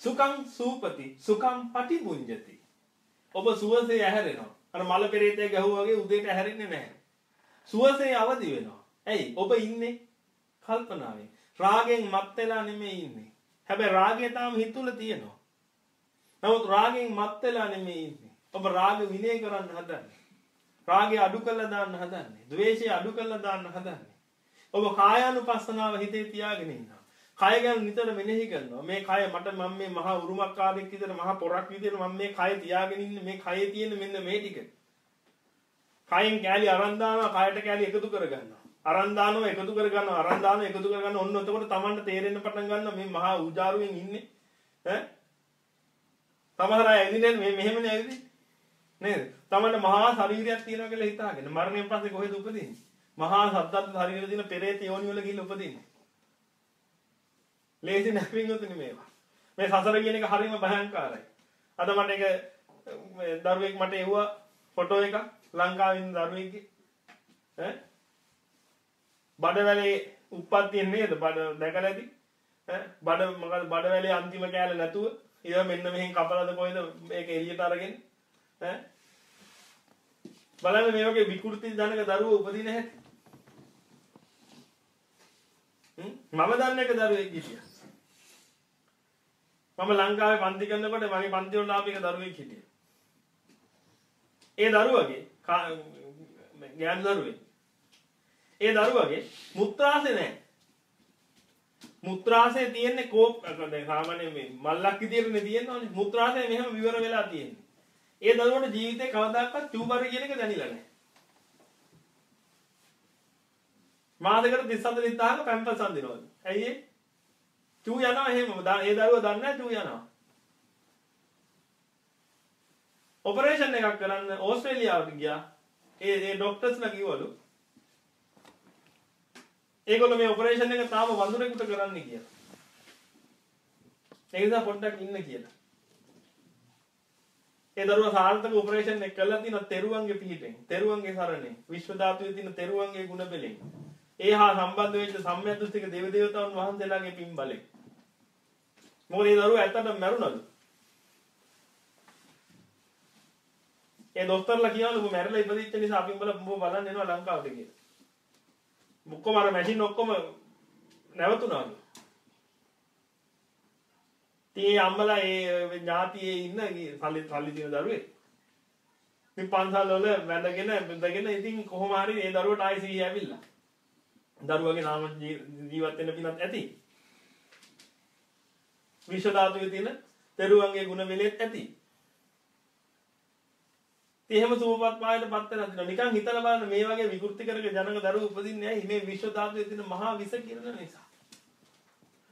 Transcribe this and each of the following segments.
සුඛං සූපති සුඛං පටිභුඤ්ජති ඔබ සුවසේ ඇහැරෙනවා. අර මල පෙරේතය ගැහුවා වගේ උදේට ඇහැරෙන්නේ නැහැ. සුවසේ අවදි වෙනවා. ඇයි? ඔබ ඉන්නේ කල්පනාවෙන්. රාගෙන් මත් වෙලා නෙමෙයි ඉන්නේ. හැබැයි රාගය තාම හිත තුල තියෙනවා. නමුත් රාගෙන් මත් වෙලා නෙමෙයි ඉන්නේ. ඔබ රාග විනය කරන්න හදන්නේ. රාගය අඩු කරලා දාන්න හදන්නේ. ද්වේෂය අඩු කරලා දාන්න හදන්නේ. ඔබ කායානුපස්සනාව හිතේ තියාගෙන ඉන්නවා. කය ගැන නිතර මෙනෙහි කරනවා. මේ කය මට මම මේ මහා උරුමකාරයෙක් විදිහට මහා පොරක් විදිහට මම මේ කය තියාගෙන ඉන්නේ මේ කයේ තියෙන මෙන්න මේ ටික. කයෙන් කෑලි අරන් දානවා කයට කෑලි එකතු කරගන්නවා. අරන් දානවා එකතු කරගන්නවා අරන් දානවා එකතු කරගන්න ඔන්න එතකොට Tamanට තේරෙන්න පටන් ගන්නවා මේ මහා උජාරුවෙන් ඉන්නේ. ඈ? තමහර අය ඇවිදින්නේ මේ මෙහෙමනේ ඇවිදින්නේ. නේද? Tamanට මහා ශරීරයක් තියෙනවා කියලා හිතාගෙන මරණයෙන් පස්සේ කොහෙද උපදින්නේ? මහා සද්දත් ශරීරෙ දින පෙරේත යෝනි වල ගිහින් උපදින්නේ. ලේසි නැපින්ගොතුනි මේවා. මේ සසර කියන එක හරිම භයංකාරයි. අද මට එක දරුවෙක් මට එව්වා ෆොටෝ එකක් ලංකාවේ ඉන්න දරුවෙක්ගේ. ඈ? බඩවැලේ උප්පත්තිය නේද? බඩ දැකලා ඇති. ඈ? බඩ මොකද බඩවැලේ අන්තිම කෑල්ල නැතුව ඊළඟ මෙන්න මෙහෙන් කපලාද කොහෙද මේක එළියට අරගෙන. ඈ? බලන්න මේ වගේ විකෘති ජනක දරුවෝ උපදින හැටි. මම දන්න එක දරුවෙක් හිටියා මම ලංකාවේ පන්ති කරනකොට මගේ පන්ති වල ආපු එක දරුවෙක් හිටියා. ඒ දරුවගේ ගෑනු දරුවෙක්. ඒ දරුවගේ මුත්‍රාසය නැහැ. මුත්‍රාසය තියෙන්නේ කෝප් දැන් සාමාන්‍යයෙන් මේ මල්ලක් විදියටනේ තියෙනවනේ. මුත්‍රාසය මෙහෙම විවර වෙලා තියෙන්නේ. ඒ දරුවන්ට ජීවිතේ කවදාකවත් චූබරි කියන එක දැනිලා නැහැ. මාසෙකට 37 4000ක පැම්පස් අඳිනවලු. ඇයි ඒ? චූ යනවා එහෙම. ඒ දරුවා දන්නේ නැහැ චූ යනවා. ඔපරේෂන් එකක් කරන්න ඕස්ට්‍රේලියාවට ගියා. ඒ ඒ ડોක්ටර්ස්ලා කිව්වලු. ඒගොල්ලෝ මේ ඔපරේෂන් එක තාම වඳුරෙකුට කරන්න කියලා. ඒ නිසා පොඩ්ඩක් ඉන්න කියලා. ඒ දරුවා සාර්ථක ඔපරේෂන් එක කළා තියෙන තෙරුවන්ගේ පිහිටෙන්, තෙරුවන්ගේ සරණෙන්, විශ්ව ධාතුවේ තියෙන තෙරුවන්ගේ ගුණ බෙලෙන්. ඒ හා සම්බන්ධ වෙච්ච සම්මියදෘෂ්ටික දේව දේවතාවුන් වහන්සේලාගේ පින් බලෙන්. මොකද ඒ දරුවා ඇත්තටම මැරුණලු. ඒ දොස්තරලා කියනලු ඔබ මැරලා ඉපදිච්ච නිසා අපි උඹලා උඹ බලන්න එනවා ලංකාවට කියලා. ඔක්කොම අර මැෂින් ඔක්කොම නැවතුණාලු. තේ අම්මලා ඒ ඥාතියේ ඉන්න සල්ලි සල්ලි තියෙන දරුවෙක්. ඉතින් පන්සල් වල වැඳගෙන බඳගෙන ඉතින් කොහොම හරි ඒ දරුවට ආයි සීය ඇවිල්ලා. දරුවගේ නාම ජීවත් වෙන්න පිනත් ඇති. විශ්ව ධාතුවේ තියෙන තෙරුවන්ගේ ගුණ වෙලෙත් ඇති. එහෙම සූපපත් පායට පත් වෙලා තිනවා. නිකන් හිතලා බලන්න මේ වගේ විකෘති කරක ජනක දරුවෝ උපදින්නේ ඇයි මේ විශ්ව ධාතුවේ තියෙන මහා විස කිරණ නිසා.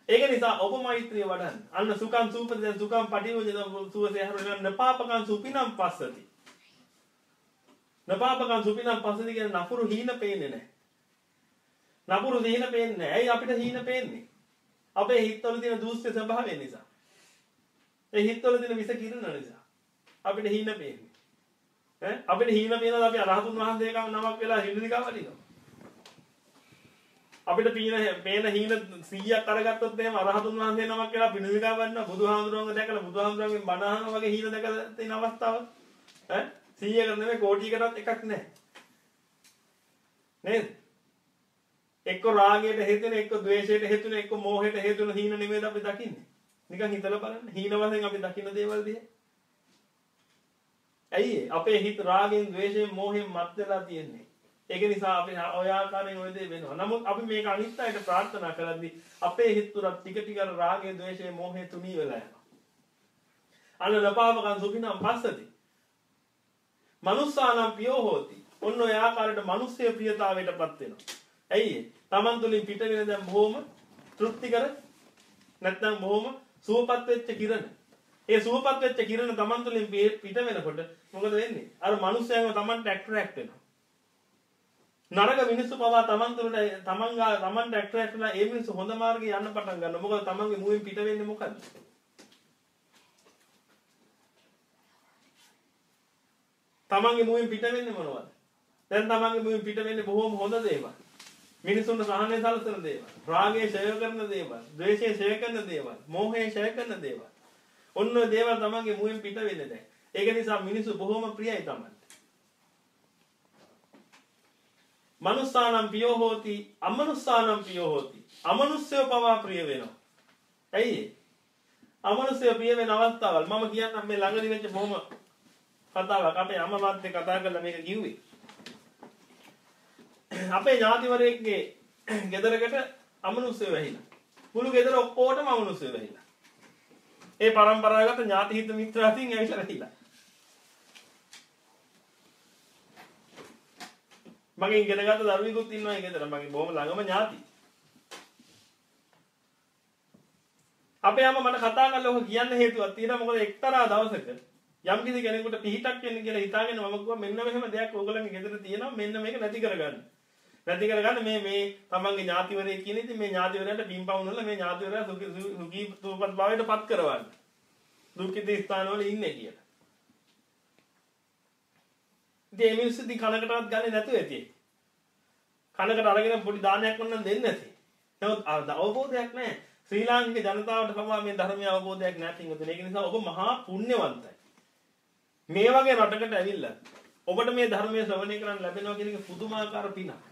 ඒක නිසා ඔබ මෛත්‍රිය වඩන්න. අන්න සුඛං සූපති දැන් සුඛං පටිවජන සුවසේ හරවන නපාපකං සුපිනම් පස්සති. නපාපකං සුපිනම් පස්සති කියන නපුරු හීන පේන්නේ නැහැ. නපුරු හීන පේන්නේ නැහැ. ඇයි අපිට හීන පේන්නේ? අපේ හිතවල තියෙන දූෂ්‍ය ස්වභාවය නිසා. ඒ හිතවල තියෙන විස කිරණ නිසා. අපිට හීන පේන්නේ. ඈ අපිට හීන පේනද අපි අරහතුන් වහන්සේ කම නමක් වෙලා හිඳිකා වදිනවා. අපිට පීන පේන හීන 100ක් අරගත්තොත් එහෙම අරහතුන් වහන්සේ නමක් වෙලා පිණිවිකා වදිනවා බුදුහාමුදුරුවන්ව දැකලා බුදුහාමුදුරුවන්ගෙන් බණ අහනවා වගේ හීන දැකලා තියෙන අවස්ථාව ඈ 100කට නෙමෙයි කෝටියකටත් එකක් නැහැ. නේද? එක්ක රාගයට හේතුන එක්ක ද්වේෂයට හේතුන එක්ක මෝහයට හේතුන හීන නෙමෙයිද අපි දකින්නේ. නිකන් හිතලා බලන්න. හීන වශයෙන් අපි දකින්න දේවල් දිහා. ඇයි අපේ හිත රාගෙන් ද්වේෂයෙන් මෝහයෙන් මත් වෙලා තියෙන්නේ. ඒක නිසා අපි ඔය ආකාරයෙන් ඔය දේ වෙනවා. නමුත් අපි මේක අනිත් අයට ප්‍රාර්ථනා කරද්දී අපේ හිත තුර ටික ටික රාගය, ද්වේෂය, මෝහය තුනී වෙලා යනවා. අන්න නපාවකන් සුඛිනම් පස්සති. මනුස්සානම් පියෝ හෝති. ඔන්න ඔය ආකාරයට මිනිස්සය ප්‍රියතාවයටපත් වෙනවා. ඇයි තමන් තුළින් පිට වෙන දැන් බොහොම තෘප්තිකර නැත්නම් බොහොම සුවපත් වෙච්ච කිරණ. ඒ සුවපත් වෙච්ච කිරණ තමන් තුළින් පිට වෙනකොට මොකද වෙන්නේ? අර මිනිස්යාම තමන්ට ඇට්‍රැක්ට් වෙනවා. නරක මිනිස්සු පවා තමන් තුළට තමන් ගා තමන්ට ඇට්‍රැක්ට් වෙලා ඒ මිනිස්සු හොඳ මාර්ගේ යන්න පටන් ගන්නවා. මොකද තමන්ගේ මුවෙන් පිට වෙන්නේ මොකද්ද? තමන්ගේ මුවෙන් පිට වෙන්නේ මොනවද? දැන් තමන්ගේ මුවෙන් පිට වෙන්නේ බොහොම හොඳ දේවල්. මිනිසුන්ට සහනය සලසන දේවල්, රාගය ඡය කරන දේවල්, ද්වේෂය ඡය කරන දේවල්, මෝහය ඡය කරන දේවල්. ඔන්න ඔය දේවල් තමන්ගේ මුවෙන් පිට වෙන්නේ නැහැ. ඒක නිසා මිනිස්සු බොහොම ප්‍රියයි තමන්ට. මනුස්සානම් පියෝ හෝති අමනුස්සානම් පියෝ හෝති. අමනුස්සයෝ පවා ප්‍රිය වෙනවා. ඇයි අමනුස්සයෝ ප්‍රිය වෙන අවස්ථාවල් මම කියන්නම් මේ ළඟදි වෙච්ච බොහොම කතාවක් අපේ අම්මා මාත් කතා කරලා මේක කිව්වේ. අපේ ඥාතිවරයෙක්ගේ ගෙදරකට අමනුස්සයෝ වැහිලා. මුළු ගෙදර ඔක්කොටම අමනුස්සයෝ වැහිලා. ඒ පරම්පරාවගත ඥාති හිත මිත්‍රාදීන් ඇවිල්ලා වැහිලා. මගේ ඉගෙන ගත්ත දරුවෙකුත් ඉන්නවා ඒ ගෙදර මගේ බොහොම ළඟම ඥාති. අපේ අම්මා මට කතා කරලා ඔක කියන්න හේතුවක් තියෙනවා මොකද එක්තරා දවසක යම් කිසි කෙනෙකුට පිහිටක් වෙන්න කියලා හිතාගෙන මම කිව්වා මෙන්න මෙහෙම දෙයක් ඕගොල්ලන්ගේ ගෙදර තියෙනවා මෙන්න මේක නැති කරගන්න. නැති කරගන්න මේ මේ තමන්ගේ ඥාතිවරයෙක් කියන ඉතින් මේ ඥාතිවරයාට පින්පවුන් වල මේ ඥාතිවරයා සුඛී සුවපත් භාවයට පත් කරවන්න. දුක්ඛිත ස්ථානවල ඉන්නේ කියලා. ඉතින් මේ මිනිස්සු ඉතින් කනකටවත් ගන්නේ නැතුව ඇති. කනකට අරගෙන පොඩි දානයක් වුණනම් දෙන්නේ නැති. නමුත් අවබෝධයක් නැහැ. ශ්‍රී ලාංකික ජනතාවට පවා මේ ධර්මයේ අවබෝධයක් නැති නිසා ඒක නිසා ඔබ මහා පුණ්‍යවන්තයි. මේ වගේ රටකට ඇවිල්ලා ඔබට මේ ධර්මයේ ශ්‍රවණය කරන්න ලැබෙනවා කියන එක පුදුමාකාර පිනක්.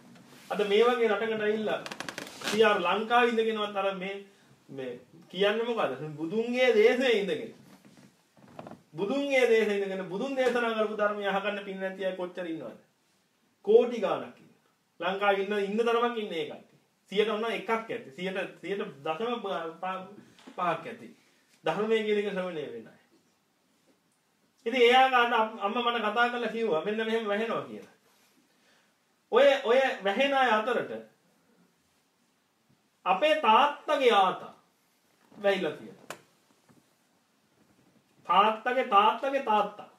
අද මේ වගේ රටකට ඇවිල්ලා සියාර ලංකාවේ ඉඳගෙනවත් අර මේ මේ කියන්නේ මොකද? බුදුන්ගේ දේශයේ ඉඳගෙන බුදුන්ගේ දේශේ ඉඳගෙන බුදුන් දේශනා කරපු ධර්මය අහගන්න පින් නැති අය කොච්චර ඉන්නවද? කෝටි ගාණක් ඉන්නවා. ලංකාවේ ඉන්න ඉන්න තරමක් ඉන්නේ ඒ කට්ටිය. 100ට උනා එකක් ඇති. 100ට 100ට දශම පහක් ඇති. ධර්මයේ කියන එක ශ්‍රවණය වෙන්නේ. ඉතින් එයා ගන්න අම්මා මට කතා කරලා කිව්වා මෙන්න මෙහෙම වැහෙනවා කියලා. ඔය ඔය වැහෙන අය අතරට අපේ තාත්තගේ ආතා වැහිලා තියෙනවා. තාත්තගේ තාත්තගේ තාත්තා.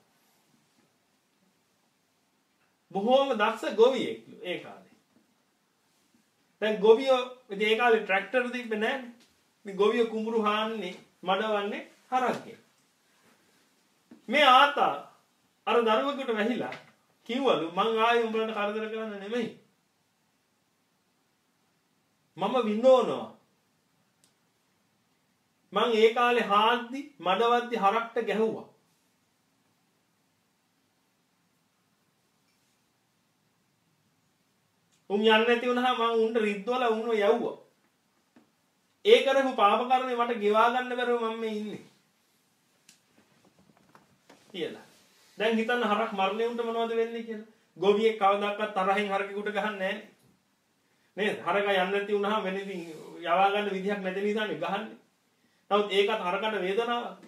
බොහෝම දක්ෂ ගොවියෙක් ඒ කාලේ. දැන් ගොවියෝ ඉතින් ඒ කාලේ ට්‍රැක්ටර් තිබ්බේ නැහැනේ. මේ ගොවියෝ කුඹුරු හාන්නේ මඩවන්නේ හරක්ගේ. මේ ආතා අර දරුවෙකුට වැහිලා කිව්වලු මං ආයේ උඹලට කරදර කරන්න නෙමෙයි. මම විඳවනවා මං ඒ කාලේ හාද්දි මඩවද්දි හරක්ට ගැහුවා. උන් යන්නේ නැති වුණාම මං උන්ට රිද්දවල උන්ව යවුවා. ඒ කරපු පාප කර්මේ මට ගෙවා ගන්න බැරුව මම මේ ඉන්නේ. කියලා. දැන් හිතන්න හරක් මරණය උන්ට මොනවද වෙන්නේ කියලා. ගොවියෙක් කවදාකවත් තරහෙන් හරකෙකුට ගහන්නේ නැහැ. නේද? හරකා යන්නේ නැති වුණාම වෙන ඉතින් යවා ගන්න විදිහක් නැති නිසානේ ගහන්නේ. නමුත් ඒකත් හරකට වේදනාවක්.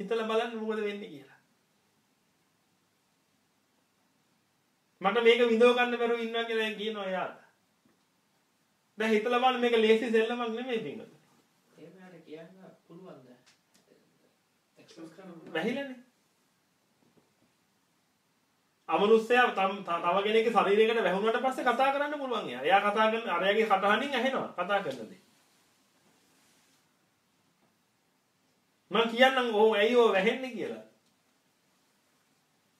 හිතලා බලන්න මොකද වෙන්නේ කියලා. මට මේක විඳව ගන්න බැරුව ඉන්නවා කියලා කියනවා එයාට. දැන් හිතලා බලන්න මේක ලේසි සෙල්ලමක් නෙමෙයි පින්වල. එහෙමකට කියන්න පුළුවන්ද? එක්ස්ප්‍රස් කරන්න වැහිලානේ. අමනුස්සයා තව කෙනෙක්ගේ ශරීරයකට වැහුණාට පස්සේ කතා කරන්න පුළුවන් එයා. එයා කතා කරන අරයාගේ කටහඬින් ඇහෙනවා කතා කරන දේ. මම කියන්නම් ඔව් ඇයි ඔය වැහෙන්නේ කියලා.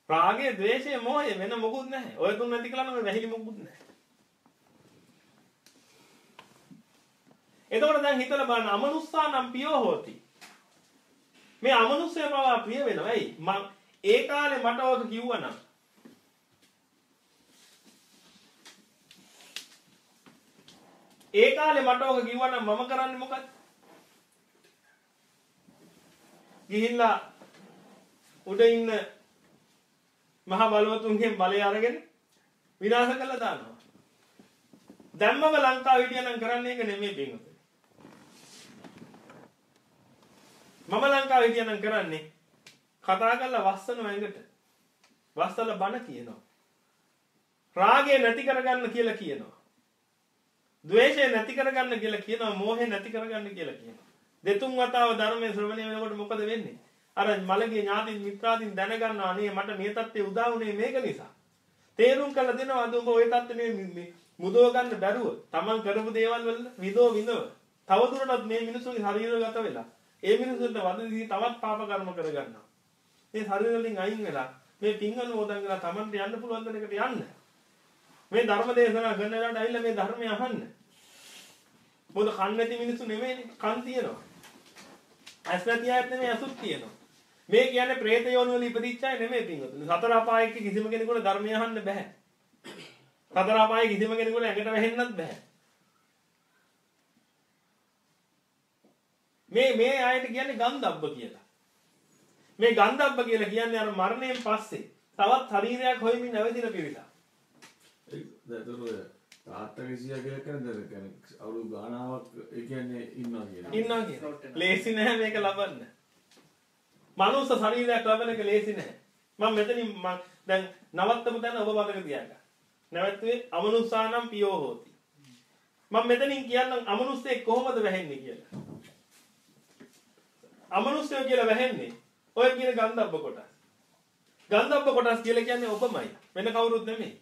රාගය, ద్వේෂය, මෝහය වෙන මොකුත් නැහැ. ඔය තුන නැති කළාම වැහිලි මොකුත් නැහැ. එතකොට දැන් හිතලා බලන්න අමනුස්සානම් පියෝ හෝති. මේ අමනුස්සය පවා ප්‍රිය වෙනවා. ඇයි? මම ඒ කාලේ මට ඔක කිව්වනම් ඒ කාලේ මට ඕක කිව්වනම් මම කරන්නේ මොකක්ද? ගිහිල්ලා උඩ ඉන්න මහා බලවතුන්ගෙන් බලය අරගෙන විනාශ කළා දානවා. දැම්මම ලංකාව හිටියනම් කරන්නේ ඒක නෙමෙයි බින්දුනේ. මම ලංකාවේ කියනනම් කරන්නේ කතා කරලා වස්සන වැඟට වස්සල බණ කියනවා. රාගය නැති කරගන්න කියලා කියනවා. ද්වේෂය නැති කරගන්න කියලා කියනවා. මෝහය නැති කරගන්න කියලා කියනවා. දෙතුන් වතාව ධර්මයේ ශ්‍රවණය වෙනකොට මොකද වෙන්නේ? අර මලගේ ඥාතින් මිත්‍රාදීන් දැනගන්න අනේ මට මේ தත්ත්වය උදා වුණේ මේක නිසා. තේරුම් කරලා දෙනවා අද උඹ ওই தත්ත්වෙ මුදව ගන්න බැරුව තමන් කරපු දේවල් වල විදෝ විඳව. තවදුරටත් මේ මිනිසුන්ගේ ශරීරගත වෙලා ඒ මිනිස්සුන්ට වදදී තවත් පාප කර්ම කරගන්නවා. මේ ශරීර වලින් අයින් වෙලා මේ පිංගල මොදන් කරලා තමන්ට යන්න පුළුවන් දෙයකට යන්න. මේ ධර්ම දේශනා කරන වෙලාවට ඇවිල්ලා මේ ධර්මය අහන්න. මොකද කන් නැති මිනිස්සු නෙමෙයිනේ. කන් තියෙනවා. ඇස් නැති අයත් නෙමෙයි අසුත් තියෙනවා. මේ කියන්නේ പ്രേත යෝනි වල ඉපදිච්ච අය නෙමෙයි පින්වතුනි. සතර අපායක කිසිම කෙනෙකුට ධර්මය අහන්න බෑ. සතර අපායේ කිසිම කෙනෙකුට ඇඟට වැහෙන්නත් බෑ. මේ මේ අයට කියන්නේ ගන්ධබ්බ කියලා. මේ ගන්ධබ්බ කියලා කියන්නේ අර මරණයෙන් පස්සේ තවත් ශරීරයක් හොයමින් නැවතින පිරිසක්. දැතර තාත්ත කිසිය කියලා කියන්නේ දැන් කියන්නේ අවුරුදු ගානාවක් ඒ කියන්නේ ඉන්නවා කියලා. ඉන්නවා කියන්නේ. ලේසි නෑ මේක ලබන්න. මනුස්ස ශරීරයක් ලබන එක ලේසි නෑ. මම මෙතනින් මම දැන් නවත්තපු තැන ඔබ මතක තියාගන්න. නැවතුනේ අමනුස්සානම් පියෝ හෝති. මම මෙතනින් කියන්නම් අමනුස්සයෙක් කොහොමද වැහෙන්නේ කියලා. අමනුස්සයෝ කියලා වැහෙන්නේ ඔය කියන ගන්ධබ්බ කොටස්. ගන්ධබ්බ කොටස් කියලා කියන්නේ ඔබමයි. වෙන කවුරුත් නෙමෙයි.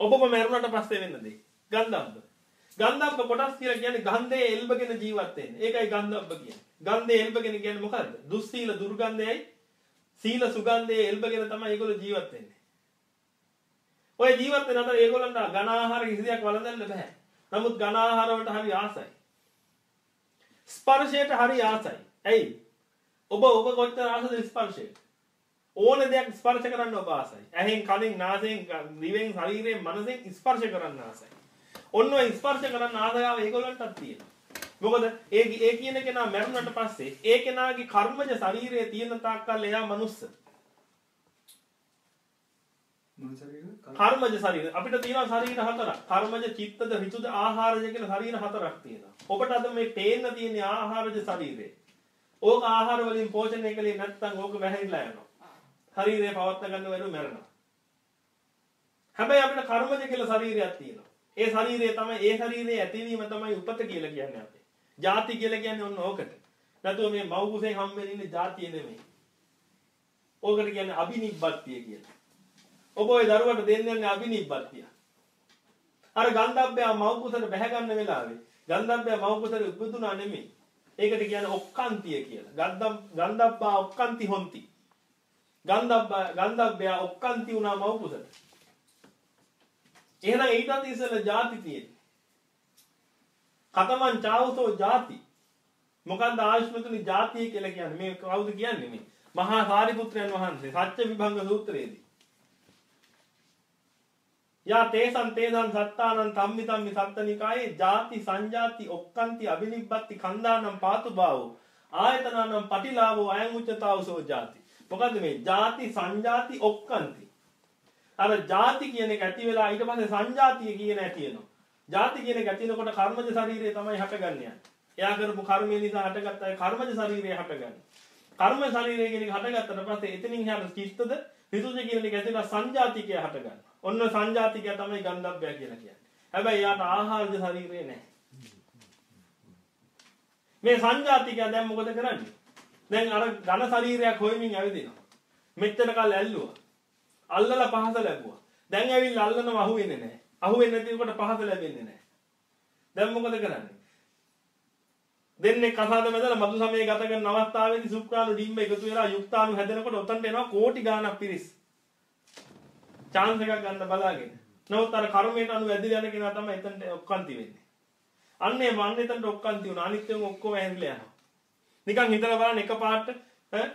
ඔබම මැරුණට පස්සේ වෙන්න දෙයක්. ගන්ධබ්බ. ගන්ධබ්බ කොටස් කියලා කියන්නේ ගන්ධයේ එල්බගෙන ජීවත් වෙන්නේ. ඒකයි ගන්ධබ්බ කියන්නේ. ගන්ධයේ එල්බගෙන කියන්නේ මොකද්ද? දුස්සීල දුර්ගන්ධයයි සීල සුගන්ධයේ එල්බගෙන තමයි ඒගොල්ලෝ ජීවත් වෙන්නේ. ඔය ජීවත් වෙන අතර ඒගොල්ලන්ට ඝන ආහාර කිසි දෙයක් වළඳන්න බෑ. නමුත් ඝන ආහාර වලට හරි ආසයි. ස්පර්ශයට හරි ආසයි. ඇයි? ඔබ ඔබ කොච්චර ආසද ස්පර්ශයට? ඕන දෙයක් ස්පර්ශ කරන්න ඔබ ආසයි. ඇහෙන්, කනෙන්, නාසයෙන්, දිවෙන්, ශරීරයෙන්, මනසෙන් ස්පර්ශ කරන්න ආසයි. ඔන්න ඔය ස්පර්ශ කරන්න ආසාව ඒගොල්ලන්ටත් තියෙනවා. මොකද ඒ ඒ කියන කෙනා මැරුණට පස්සේ ඒ කෙනාගේ කර්මජ ශරීරයේ තියෙන තාක්කල් එයා මනුස්ස. කර්මජ ශරීර අපිට තියෙනවා ශරීර හතරක්. කර්මජ, චිත්තද, ඍතුද, ආහාරජ කියලා ශරීර හතරක් තියෙනවා. ඔබට අද මේ පේන්න තියෙන ආහාරජ ශරීරය. ඕක ආහාර වලින් පෝෂණය කළේ නැත්නම් ඕක වැහැරිලා යනවා. ශරීරය පවත්වා ගන්න බැරුව මැරෙනවා. හැබැයි අපිට කර්මජ කියලා ශරීරයක් තියෙනවා. ඒ ශරීරය තමයි ඒ ශරීරයේ ඇතිවීම තමයි උපත කියලා කියන්නේ අපේ. ಜಾති කියලා කියන්නේ ඔන්න ඕකට. නැතුව මේ මව් කුසෙන් හම්බෙන්නේ ඉන්නේ ಜಾතිය නෙමෙයි. ඕකට කියන්නේ අබිනිබ්බත්තිය කියලා. ඔබ ওই දරුවට දෙන්න යන්නේ අබිනිබ්බත්තිය. අර ගන්ධබ්බයා මව්කුසට බැහැගන්න වෙලාවේ ගන්ධබ්බයා මව්කුසට උපදුනා නෙමෙයි. ඒකට කියන්නේ ඔක්කාන්තිය කියලා. ගන්ධම් ගන්ධබ්බා ඔක්කාන්ති හොಂತಿ. ගන්ධබ්බා ගන්ධබ්බයා ඔක්කාන්ති වුණා මව්කුසට. එහෙනම් ඊටත් ඉස්සෙල්ලා ಜಾති තියෙන්නේ. කතමන් චාවසෝ ಜಾති. මොකන්ද ආශ්මතුනි ಜಾතිය කියලා කියන්නේ? මේ කවුද කියන්නේ මේ? මහා සාරිපුත්‍රයන් වහන්සේ සත්‍ය විභංග සූත්‍රයේදී යා තේසන් තේසන් සත්තානං තම්මි තම්මි සත්තනිකායේ ಜಾති සංජාති ඔක්කන්ති අබිනිබ්බත්ති කන්දානම් පාතුභාවෝ ආයතනනම් පටිලාභෝ අයං උච්චතාවසෝ ಜಾති මොකද්ද මේ? ಜಾති සංජාති ඔක්කන්ති. අර ಜಾති කියන එක ඇති වෙලා ඊට පස්සේ සංජාතිය කියන ඇති වෙනවා ಜಾති කියන එක ඇති වෙනකොට කර්මජ ශරීරය තමයි හැටගන්නේ එයා කරපු කර්මය නිසා හැටගත්ත අය කර්මජ ශරීරය හැටගන්නේ. කර්ම ශරීරය කියන එක හටගත්තට පස්සේ එතනින් එහාට චිත්තද හිතුද කියන එක ඇතිලා සංජාතිකය හටගන්නවා. ඔන්න සංජාතිකය තමයි ගන්ධබ්බය කියලා කියන්නේ. හැබැයි යාට ආහාරජ ශරීරය නැහැ. මේ සංජාතිකය දැන් මොකද කරන්නේ? දැන් අර ඝන ශරීරයක් හොයමින් ඇවිදිනවා. මෙච්චර කල් ඇල්ලුවා. අල්ලලා පහස ලැබුවා. දැන් ඇවිල්ලා අල්ලනව අහුවෙන්නේ නැහැ. අහුවෙන්නේ නැතිකොට පහස ලැබෙන්නේ නැහැ. දැන් මොකද කරන්නේ? දෙන්නේ කසාද මැදලා මధు සමය ගත කරන අවස්ථාවේදී සුක්‍රාණු ඩිම්බ එකතු වෙලා යුක්තාණු හැදෙනකොට උතන්ට එනවා කෝටි ගාණක් පිරිස්. Chance එකක් ගන්න බලාගෙන. නමුත් අර කර්මයට අනුව ඇදිලා යන කෙනා තමයි එතනට ඔක්කාන්ති වෙන්නේ. අන්නේ මන්න එතනට ඔක්කාන්ති වුණා. අනිත් ඒවා ඔක්කොම ඇහැරිලා යනවා. නිකන් හිතලා බලන්න එකපාරට ඈ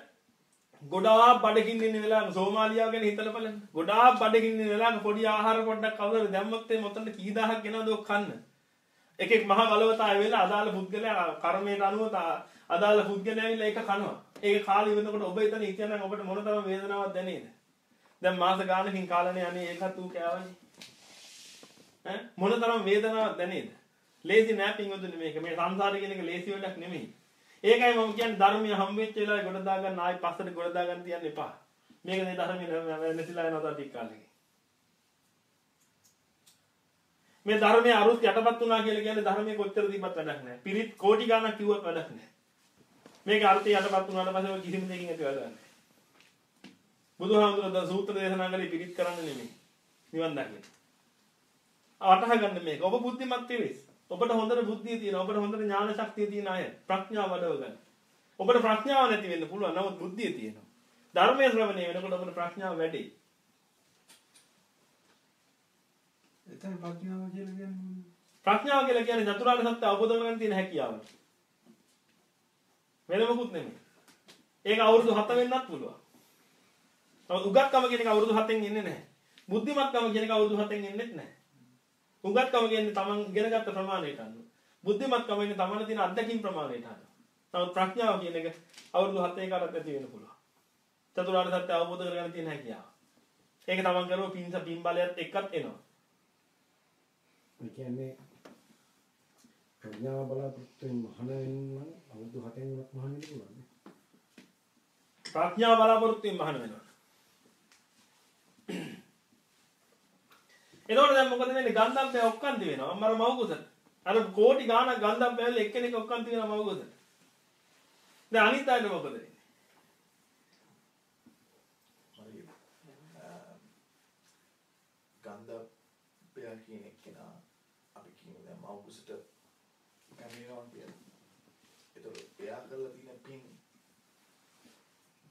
ගොඩාක් බඩගින්න ඉන්න වෙලාවක සෝමාලියාව ගැන හිතලා බලන්න. ගොඩාක් බඩගින්න ඉන්න වෙලාවක පොඩි ආහාර පොඩ්ඩක් කවදාද දැම්මත් ඒ මොතන කී දහයක් එනවද ඔක් කන්න. එකෙක් මහ බලවතා ඇවිල්ලා අදාළ පුද්ගලයා කර්මයට අනුව අදාළ පුද්ගලයා ඇවිල්ලා ඒක කනවා. ඒක කාලේ වෙනකොට ඔබ එතන හිතනනම් ඔබට මොනතරම් වේදනාවක් දැනේද? දැන් මාස ගානකින් කාලනේ අනේ ඒකත් ඌ කෑවනේ. ඈ මොනතරම් වේදනාවක් දැනේද? ලේසි නෑපින් වදුනේ මේක. මේ සංසාරේ කියන එක ලේසි වැඩක් නෙමෙයි. ඒකයි මම කියන්නේ ධර්මය හම් වෙච්ච වෙලාවේ ගොඩ දාගන්න ආයි පස්සට ගොඩ දාගන්න තියන්න එපා. මේක නේ ධර්මය නැතිලා යනවා ටික කාලෙකින්. මේ ධර්මයේ අරුත් යටපත් වුණා කියලා කියන්නේ ධර්මයේ කොච්චර දීපත් වැඩක් නැහැ. පිරිත් කෝටි ගණක් කිව්වත් වැඩක් නැහැ. මේක අර්ථය යටපත් වුණාට පස්සේ කිසිම දෙයකින් ඇති වැඩක් නැහැ. බුදුහාමුදුරුවෝ සූත්‍ර දේශනා කළේ පිරිත් කරන්න නෙමෙයි. නිවන් දකින්න. අටහ ගන්න මේක. ඔබ බුද්ධිමත් පිරිස්. ඔබට හොඳට බුද්ධිය තියෙන ඔබට හොඳට ඥාන ශක්තිය තියෙන අය ප්‍රඥාව වඩව ගන්න. ඔබට ප්‍රඥාව නැති වෙන්න පුළුවන්. නමුත් බුද්ධිය තියෙනවා. ධර්මයේ ශ්‍රවණය වෙනකොට ඔබට ප්‍රඥාව වැඩි. එතන ප්‍රඥාව කියලා කියන්නේ ප්‍රඥාව කියලා කියන්නේ චතුරාර්ය සත්‍ය අවබෝධ කරගන්න තියෙන හැකියාව. වෙන මොකුත් නෙමෙයි. ඒක අවුරුදු 7 වෙන්නත් පුළුවන්. උගත්කම කියන එක අවුරුදු 7න් එන්නේ නැහැ. බුද්ධිමත්කම කියන එක අවුරුදු 7න් එන්නේ නැහැ. උගත්කම කියන්නේ තමන් ඉගෙනගත්ත ප්‍රමාණයට අනුව. බුද්ධිමත්කම කියන්නේ තමන්ට තියෙන අත්දැකීම් ප්‍රමාණයට අනුව. නමුත් ප්‍රඥාව කියන එක අවුරුදු 7 එකකට ඇති වෙන්න පුළුවන්. චතුරාර්ය සත්‍ය අවබෝධ කරගන්න තියෙන හැකියාව. ඒක තමන් කරව පින්ස පින් බලයත් එක්කත් එනවා. ඒ කියන්නේ ප්‍රඥාව බලාපොරොත්තුෙන් මහාන වෙන්න අවුරුදු 7න් උනත් මහාන වෙන්න පුළුවන්. ප්‍රඥාව බලාපොරොත්තුෙන් මහාන වෙනවා. එතකොට දැන් මොකද වෙන්නේ? ගන්ධබ්බය ඔක්කාන්ති වෙනවා. අම්මර මව්කුසට. අර කෝටි ගාණක් ගන්ධබ්බය වල එක්කෙනෙක් ඔක්කාන්ති වෙනවා මව්කුසට. දැන් අනිත් අයට මොකද වෙන්නේ? හරි ගන්ධබ්බයා කියන එක්කෙනා අපි කියමු දැන් මව්කුසට පැමිණෙනවා කියලා. ඒතකොට එයා කරලා තියෙන පින්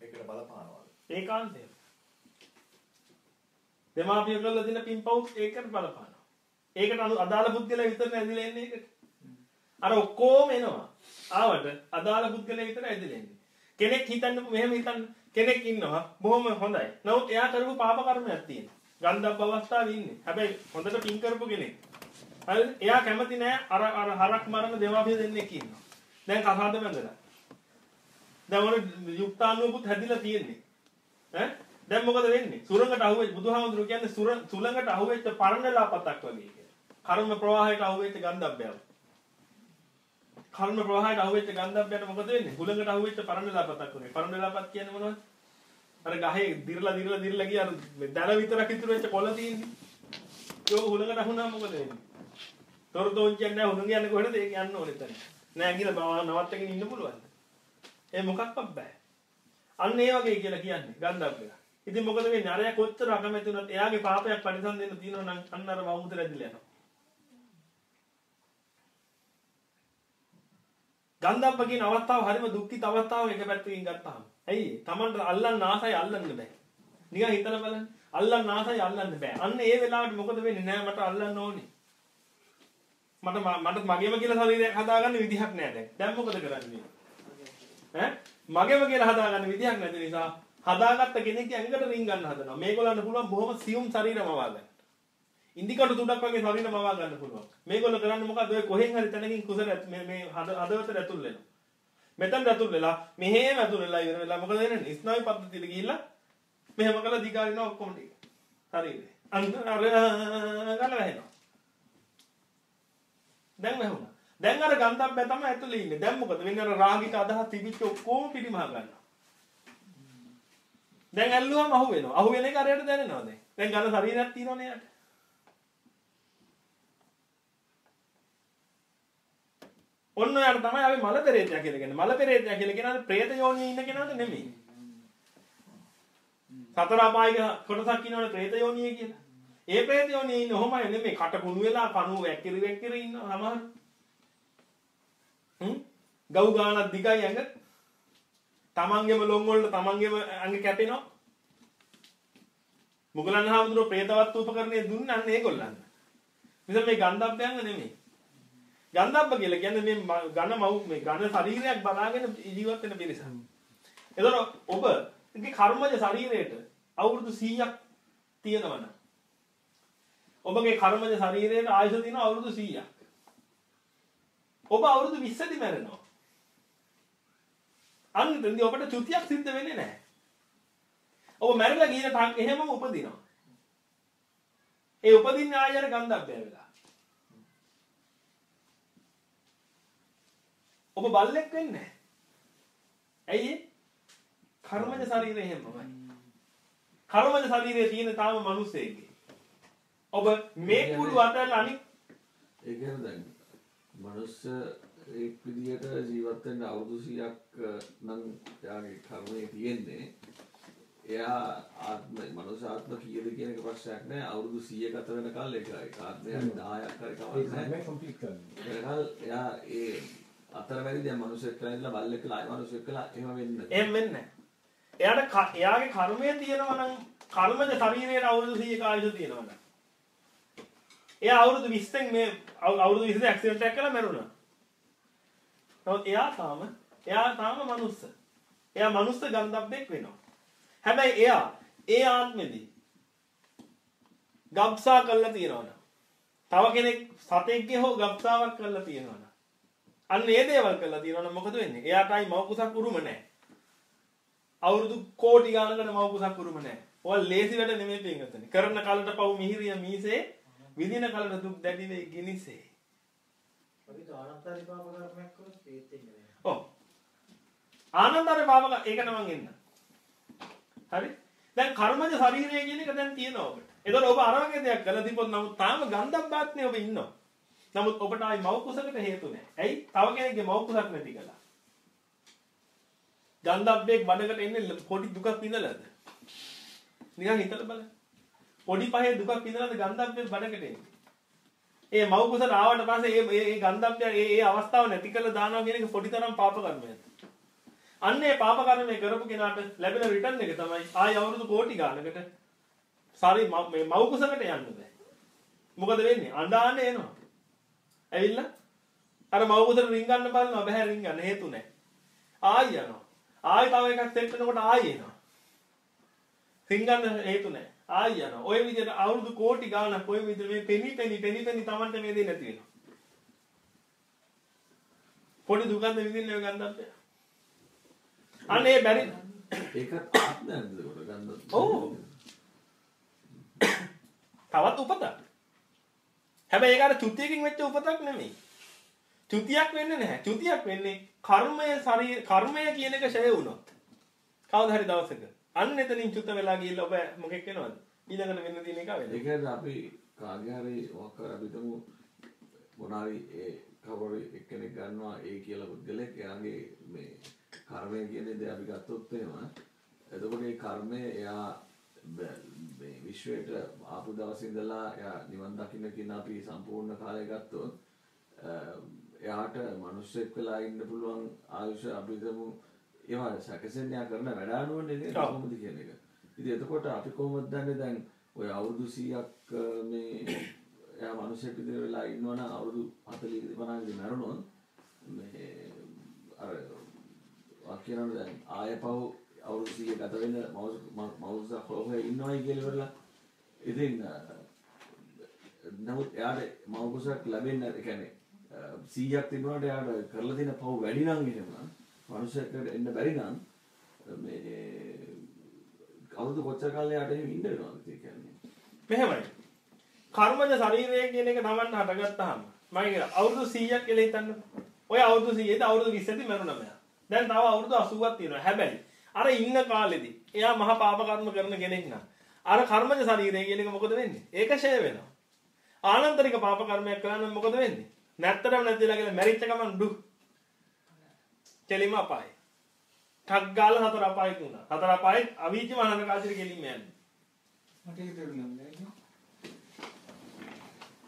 ඒකට බලපානවාද? ඒකාන්තයෙන්. දෙමාපිය කරලා දෙන පින්පව් ඒකට බලපානවා. ඒකට අනු අදාළ පුද්ගලයා විතරනේ ඇදිලා එන්නේ ඒකට. අර ඔක්කොම එනවා. ආවට අදාළ පුද්ගලයා විතර ඇදිලා එන්නේ. කෙනෙක් හිතන්න මෙහෙම හිතන්න කෙනෙක් ඉන්නවා බොහොම හොඳයි. නමුත් එයා කරපු පාප කර්මයක් තියෙනවා. ගන්ධබ්බ අවස්ථාවේ ඉන්නේ. හැබැයි හොඳට පින් කරපු කෙනෙක්. හරිද? එයා කැමති නෑ අර අර හරක් මරන දෙමාපිය දෙන්නෙක් ඉන්නවා. දැන් කසාද බැඳලා. දැන් වල යුක්තානුවකුත් හැදිලා තියෙන්නේ. ඈ දැන් මොකද වෙන්නේ? සුරංගට අහුවෙච්ච බුදුහාමුදුරු කියන්නේ සුර සුලංගට අහුවෙච්ච පරණලා පතක් වගේ කියලා. කර්ම ප්‍රවාහයට අහුවෙච්ච ගන්ධබ්බයව. කර්ම ප්‍රවාහයට අහුවෙච්ච ගන්ධබ්බයට මොකද වෙන්නේ? හුලඟට අහුවෙච්ච පරණලා පතක් වගේ. පරණලා පත් කියන්නේ මොනවද? අර ගහේ දිරලා දිරලා දිරලා ගිය අර දැල විතරක් ඉතුරු වෙච්ච කොළ තියෙන්නේ. ඒක හුලඟට අහුනම මොකද වෙන්නේ? තොරතෝන් කියන්නේ හුලඟ යන්නේ කොහෙද? ඒක යන්න ඕනේ එතන. නෑ කියලා බව නවත්තගෙන ඉන්න පුළුවන්. ඒ මොකක්වත් බෑ. අන්න ඒ වගේ කියලා කියන්නේ ගන්ධබ්බය. ඉතින් මොකද වෙන්නේ? අරයා කොච්චර අකමැති වුණත් එයාගේ පාපයක් පරිසම් දෙන්න තියෙනවා නම් අන්න අර වවුත රැදිලා යනවා. ගන්ධබ්බ කියන අවස්ථාව හරිම දුක්ඛිත අවස්ථාවක් එක පැත්තකින් ගත්තාම. ඇයි? Tamanට අල්ලන්න ආසයි අල්ලන්න බෑ. නිකන් හිතලා බලන්න. අල්ලන්න ආසයි අල්ලන්න බෑ. අන්න ඒ වෙලාවට මොකද වෙන්නේ? නෑ මට අල්ලන්න ඕනේ. මට මට මගේම කියලා ශරීරයක් හදාගන්න විදිහක් නෑ දැන්. දැන් මොකද කරන්නේ? ඈ මගේම කියලා හදාගන්න විදිහක් නැති නිසා හදාගත්ත කෙනෙක්ගේ ඇඟට රින් ගන්න හදනවා. මේගොල්ලන්ට පුළුවන් බොහොම සියුම් ශරීරම වගන්න. ඉන්දිකටු තුඩක් වගේ ශරීරම වවා ගන්න පුළුවන්. මේගොල්ලෝ කරන්නේ මොකද? ඔය කොහෙන් හරි තැනකින් කුසල මේ මේ හදවතට ඇතුල් වෙනවා. මෙතන ඇතුල් වෙලා මෙහෙම ඇතුල් වෙලා ඉවර වෙලා මොකද වෙන්නේ? ස්නායු පද්ධතියට ගිහිල්ලා මෙහෙම කරලා දිගාරිනවා ඔක්කොම ටික. ශරීරේ. අන්න අර ගල වැහෙනවා. දැන් වැහුණා. දැන් අර ගන්ධබ්බය තමයි ඇතුලේ ඉන්නේ. දැන් මොකද වෙන්නේ? අර රාගික අදහස් තිබිච්ච ඔක්කොම පිරිමහ ගන්නවා. දැන් ඇල්ලුවම අහු වෙනවා. අහු වෙන එක අරයට දැනෙනවා දැන්. දැන් ගන්න ශරීරයක් තියෙනවනේ යට. ඔන්න ඔයාට තමයි අපි මල පෙරේතයා කියලා කියන්නේ. මල පෙරේතයා කියලා කියන්නේ ප්‍රේත යෝනියේ ඉන්න කෙනාට නෙමෙයි. සතර අපායික කොටසක් ඉන්නවනේ ප්‍රේත යෝනියේ කියලා. ඒ ප්‍රේත යෝනියේ ඉන්න ඔහොමයි නෙමෙයි. කට කුණු වෙලා කණු වැක්කිරි වැක්කිරි ඉන්නවා සමහර. හ්ම්? ගව් ගානක් දිගයි ඇඟ. තමන්ගේම ලොන් වලට තමන්ගේම ඇඟ කැපෙනවා. මුගලන් හාමුදුරුවෝ ප්‍රේතවත් උපකරණය දුන්නේ අන්න ඒගොල්ලන්ට. මිස මේ ගන්ධබ්බයන්ග නෙමෙයි. ගන්ධබ්බ කියලා කියන්නේ මේ ඝන මව් මේ ඝන ශරීරයක් බලාගෙන ජීවත් වෙන පිරිස. එතකොට ඔබගේ කර්මජ ශරීරයට අවුරුදු 100ක් තියෙනවනම් ඔබගේ කර්මජ ශරීරයට ආයුෂ තියෙන අවුරුදු 100ක්. ඔබ අවුරුදු 20 දී මැරෙනවා. අන්න එතනදී ඔබට චුතියක් සිද්ධ වෙන්නේ නැහැ. ඔබ මැරිලා ගිහින් ටක් එහෙමම උපදිනවා. ඒ උපදින්නේ ආයෙත් ගන්ධබ්බය වෙලා. ඔබ බල්ලෙක් වෙන්නේ නැහැ. ඇයි කර්මජ ශරීරය එහෙමමයි. කර්මජ ශරීරයේ තියෙන තාම මිනිස්සෙක්ගේ. ඔබ මේ කුඩු අතල් අනික් ඒ කියන්නේ දැන් මනුස්ස එක් විදියට ජීවත් වෙන්න අවුරුදු 100ක් නම් එයාගේ කර්මයේ තියෙන්නේ එයා ආත්ම මනුස්ස ආත්ම කීයද කියන එක ප්‍රශ්නයක් නෑ අවුරුදු 100 ගත වෙනකල් ඒක ආත්මයක් 10ක් හරි කවදාවත් නෑ කර්මය කම්ප්ලීට් කරන්න. එනකල් එයා ඒ අතරමැදි දැන් මනුස්සයෙක් කියලා ඉඳලා බල්ලෙක් කියලා ආය මනුස්සයෙක් කියලා එහෙම වෙන්නේ නැහැ. එහෙම වෙන්නේ නැහැ. එයාට එයාගේ කර්මය තියෙනවා නම් කර්මජ ශරීරයට අවුරුදු 100ක ආයුෂ තියෙනවා නම් එයා අවුරුදු 20න් මේ අවු- අවුරුදු 20 ඇක්සිඩන්ට් එකක් කරලා මැරුණා. නමුත් එයා තාම එයා තාම මනුස්ස. එයා මනුස්ස ගන්ධබ්බෙක් වෙනවා. හැබැයි එයා ඒ ආත්මෙදී ගබ්සා කරලා තියෙනවනම් තව කෙනෙක් සතෙක්ගේ හෝ ගබ්සාවක් කරලා තියෙනවනම් අන්න ඒ දේවල් කරලා තියෙනවනම් මොකද වෙන්නේ? එයාටයි මව කුසක් උරුම නැහැ. අවුරුදු කෝටි ගානකට මව කුසක් උරුම නැහැ. ඔය ලේසි වැඩ නෙමෙයි පින්ගතනේ. කරන කලට පව් මිහිරිය මීසේ විදින කලට දුක් දැඩි වේ ගිනිසේ. අපි ආනන්තරි පාප කර්මයක් කරොත් ඒත් එන්නේ නැහැ. ඔව්. ආනන්දර පාපක ඒකට මං එන්න. හරි? දැන් කර්මජ ශරීරය කියන එක දැන් තියෙනවා ඔබට. ඒතකොට ඔබ අර වගේ දෙයක් කරලා තිබොත් නමුත් තාම ගන්ධබ්බාත්නේ ඔබ ඉන්නවා. නමුත් ඔබට ආයි මව් කුසකට හේතු නැහැ. ඇයි? තව කෙනෙක්ගේ මව් කුසක් නැති කළා. ගන්ධබ්බෙක් බඩකට එන්නේ පොඩි දුකක් විඳලාද? නිකන් හිතලා බලන්න. පොඩි පහේ දුකක් විඳලාද ගන්ධබ්බෙක් බඩකට එන්නේ? ඒ මව් කුසට ආවට පස්සේ ඒ ඒ ගන්ධබ්බය ඒ ඒ අවස්ථාව නැති කරලා දානවා කියන එක පොඩි තරම් පාප කර්මයක්. අන්න ඒ පාප කර්මය කරපු කෙනාට ලැබෙන රිටර්න් එක තමයි ආයි අවුරුදු කෝටි ගානකට සාරි මේ මව් කුසකට යන්න බෑ. මොකද වෙන්නේ? අඬාන්න එනවා. ඇවිල්ලා අර මව් කුසට රින් ගන්න බලනවා බෑ රින් ගන්න හේතු නැහැ. ආයි යනවා. ආයි තව එකක් සෙට් වෙනකොට ආයි එනවා. රින් ගන්න හේතු නැහැ. ආයි යනවා. ওই විදිහට අවුරුදු කෝටි ගාණක් ওই විදිහට මේ පෙනි පෙනි පෙනි පෙනි Tamanට මේ දේ නැති වෙනවා. පොඩි දුකක් විඳින්න ඔය ගන්නත් බෑ. අන්න ඒ බැරි ඒකත් ආත්මයක්ද ඒකට ගන්න ඔව්. තවත් උපතක්. හැබැයි ඒක අර චුතියකින් වෙච්ච උපතක් නෙමෙයි. චුතියක් වෙන්නේ නැහැ. චුතියක් වෙන්නේ කර්මය ශරීර කර්මය කියන එක ෂය වුණොත්. කවදා හරි දවසක අන්න එතනින් චුත වෙලා ගිහිල්ලා ඔබ මොකෙක් වෙනවද? ඊළඟට වෙන්න තියෙන එක වෙනවා. ඒකද අපි කාගේ හරි මොකක් කර අපි තුමු මොනාරි ඒ කවුරු එක්කෙනෙක් ගන්නවා ඒ කියලා පුද්ගලෙක් එයාගේ මේ කර්මය කියන දේ අපි ගත්තොත් එහෙම එතකොට ඒ කර්මය එයා බ- මේ විශ්වයට ආපු දවසේ ඉඳලා එයා නිවන් දකින්න කියන අපි සම්පූර්ණ කාලය ගත්තොත් අ, එයාට මිනිස්සෙක් වෙලා ඉන්න පුළුවන් ආයුෂ අපි හිතමු ඒවා සැකසෙන්නේ එයා කරන වැඩ අනුවනේ නේද. කොහොමද කියන එක. ඉතින් එතකොට අපි කොහොමද දන්නේ දැන් ඔය අවුරුදු 100ක් මේ එයා මිනිස්සෙක් විදිහට වෙලා ඉන්නවනම් අවුරුදු 40 50 කට මැරුණොත් මේ අර වාක්‍යනවල දැන් ආයපව අවුරුදු 100 ගත වෙන මවුස හොය ඉන්නවයි කියලා ඉවරලා ඉතින් නමුත් එයාට මවකුසක් ලැබෙන්න ඒ කියන්නේ අ, 100ක් තිබුණාට එයාට කරලා තියෙන පව් වැඩි නම් එහෙම මනුස්සයෙක්ට එන්න බැරි නම් මේ අවුරුදු කොච්චර කාලයක් යාට එහෙම ඉන්න වෙනවද ඒ කියන්නේ මෙහෙමයි. කර්මජ ශරීරය කියන එක Tamanට හටගත්තාම මම කියන අවුරුදු 100ක් කියලා හිතන්න. ඔය අවුරුදු 100ද අවුරුදු 20ද මරුණා මෙයා. දැන් තව අවුරුදු 80ක් තියෙනවා. හැබැයි අර ඉන්න කාලෙදී එයා මහා පාප කර්ම කරන කෙනෙක් නම් අර කර්මජ ශරීරය කියන එක මොකද වෙන්නේ? ඒක ෂය වෙනවා. ආනන්තරික පාප කර්මයක් කරා නම් මොකද වෙන්නේ? නැත්තරම නැතිලා කියලා මැරිච්ච ගමන් ඩු. කෙලිම අපායි. ටක් ගාලා හතර අපායි තුනා. හතර අපායි අවීච මහානක කාසිර කෙලින්ම යන්නේ. මට ඒක තේරුණා.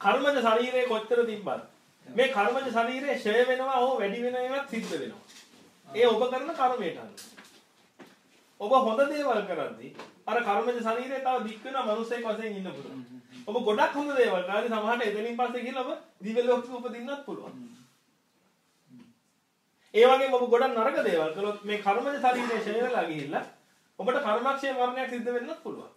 කර්මජ ශරීරයේ කොච්චර තිබ්බත් මේ කර්මජ ශරීරයේ ෂය වෙනවා හෝ වැඩි වෙන ඒවාත් සිද්ධ වෙනවා. ඒ ඔබ කරන කර්මයට අනුව. ඔබ හොඳ දේවල් කරද්දී අර කර්මජ ශරීරය තව දික් වෙනවා මිනිසෙක් වශයෙන් ඉන්න පුළුවන්. ඔබ ගොඩක් හොඳ දේවල් කරද්දී සමහරට එතනින් පස්සේ ගිහලා ඔබ දිව්‍ය ලෝකෙක උපදින්නත් පුළුවන්. ඒ වගේම ඔබ ගොඩක් නරක දේවල් කළොත් මේ කර්මජ ශරීරය ෂය වෙලා ගිහිල්ලා ඔබට කර්මක්ෂය මරණයක් සිද්ධ වෙන්නත් පුළුවන්.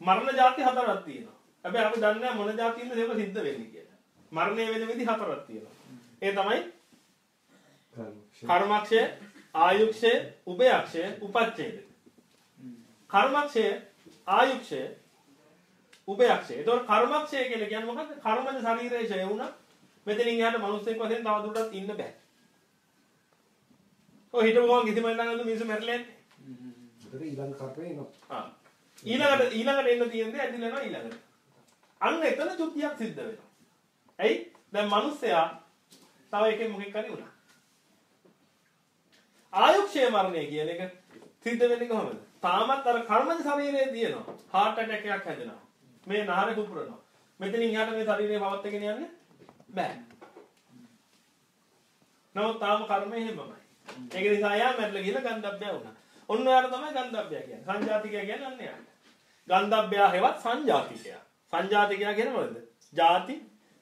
මරණ જાති හතරක් තියෙනවා. හැබැයි අපි දන්නේ නැහැ මොන જાතියින්ද ඒක සිද්ධ වෙන්නේ කියලා. මරණය වෙන විදි හතරක් තියෙනවා. ඒ තමයි කර්මක්ෂය, ආයුක්ෂය, උභයක්ෂය, උපච්ඡේද. කර්මක්ෂය, ආයුක්ෂය, උභයක්ෂය. ඒතකොට කර්මක්ෂය කියලා කියන්නේ මොකද්ද? කර්මජ ශරීරයේ ඡය වුණා. මෙතනින් එහාට මිනිස්සෙක් වශයෙන් තවදුරටත් ඉන්න බෑ. ඔය හිටපු ගමන් කිසිම ළඟ මිනිස්සු මැරෙලා යන්නේ. ඒතර ඊළඟ කර්මේ එනවා. ආ. ඊළඟට ඊළඟට එන්න තියෙන දේ ඇදිලා යනවා ඊළඟට. අන්න එතන චුතියක් සිද්ධ වෙනවා. ඇයි? දැන් මිනිස්සයා තව එකෙන් මොකෙක් හරි වුණා. ආයුක්ෂය මරණය කියන එක සිද්ධ වෙන්නේ කොහොමද? තාමත් අර කර්මජ ශරීරයේ තියෙනවා. heart attack එකක් හැදෙනවා. මේ නහර කුපුරනවා. මෙතනින් එහාට මේ ශරීරය පවත්වාගෙන යන්න බෑ. නමුත් තාම කර්මය එහෙමමයි. ඒක නිසා එයා මැරලා ගිහලා ගන්ධබ්බය වුණා. ඔන්න ඔයාලා තමයි ගන්ධබ්බය කියන්නේ. සංජාතිකය කියන්නේ අන්න එයාට. ගන්ධබ්බය හෙවත් සංජාතිකය. සංජාතිකයා කියන මොකද? ಜಾති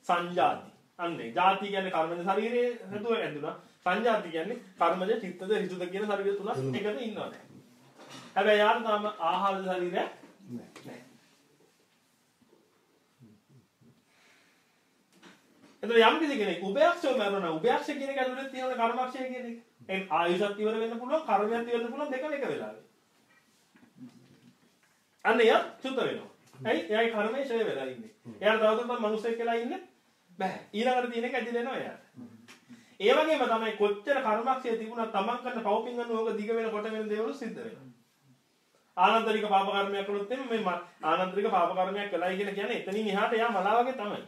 සංජාති. අන්නේ ಜಾති කියන්නේ කර්මජ ශරීරයේ හදුව ඇඳුනා. සංජාති කියන්නේ කර්මජ චිත්තද ඍතුද කියන ශරීර තුනක් එකට ඉන්නවා දැන්. හැබැයි යාර තාම ආහාර ශරීරයක්. නැහැ. එතන යම් කිසි කෙනෙක් උභයක්ෂව මරනවා උභයක්ෂ කියන එක ඇතුළේ තියෙන කර්මක්ෂය කියන එක. ඒ ආයුෂත් ඉවර වෙන්න පුළුවන් කර්මයක් ඉවර වෙන්න පුළුවන් දෙකම එක වෙලාවේ. අන්න එයා චුත වෙනවා. ඇයි? එයාගේ කර්මය ඡය වෙලා ඉන්නේ. එයාට තවදුරටත් මිනිස්සෙක් කියලා ඉන්න බෑ. ඊළඟට තියෙන එක ඇදිලා එනවා එයාට. ඒ වගේම තමයි කොච්චර කර්මක්ෂය තිබුණා තමන් කරන පව් පින් ගන්න ඕක දිග වෙනකොට වෙන දේවල් සිද්ධ වෙනවා. ආනන්තරික පාප කර්මයක් කළොත් එimhe මේ ම- ආනන්තරික පාප කර්මයක් කළයි කියලා කියන්නේ එතනින් එහාට එයා මලා වගේ තමයි.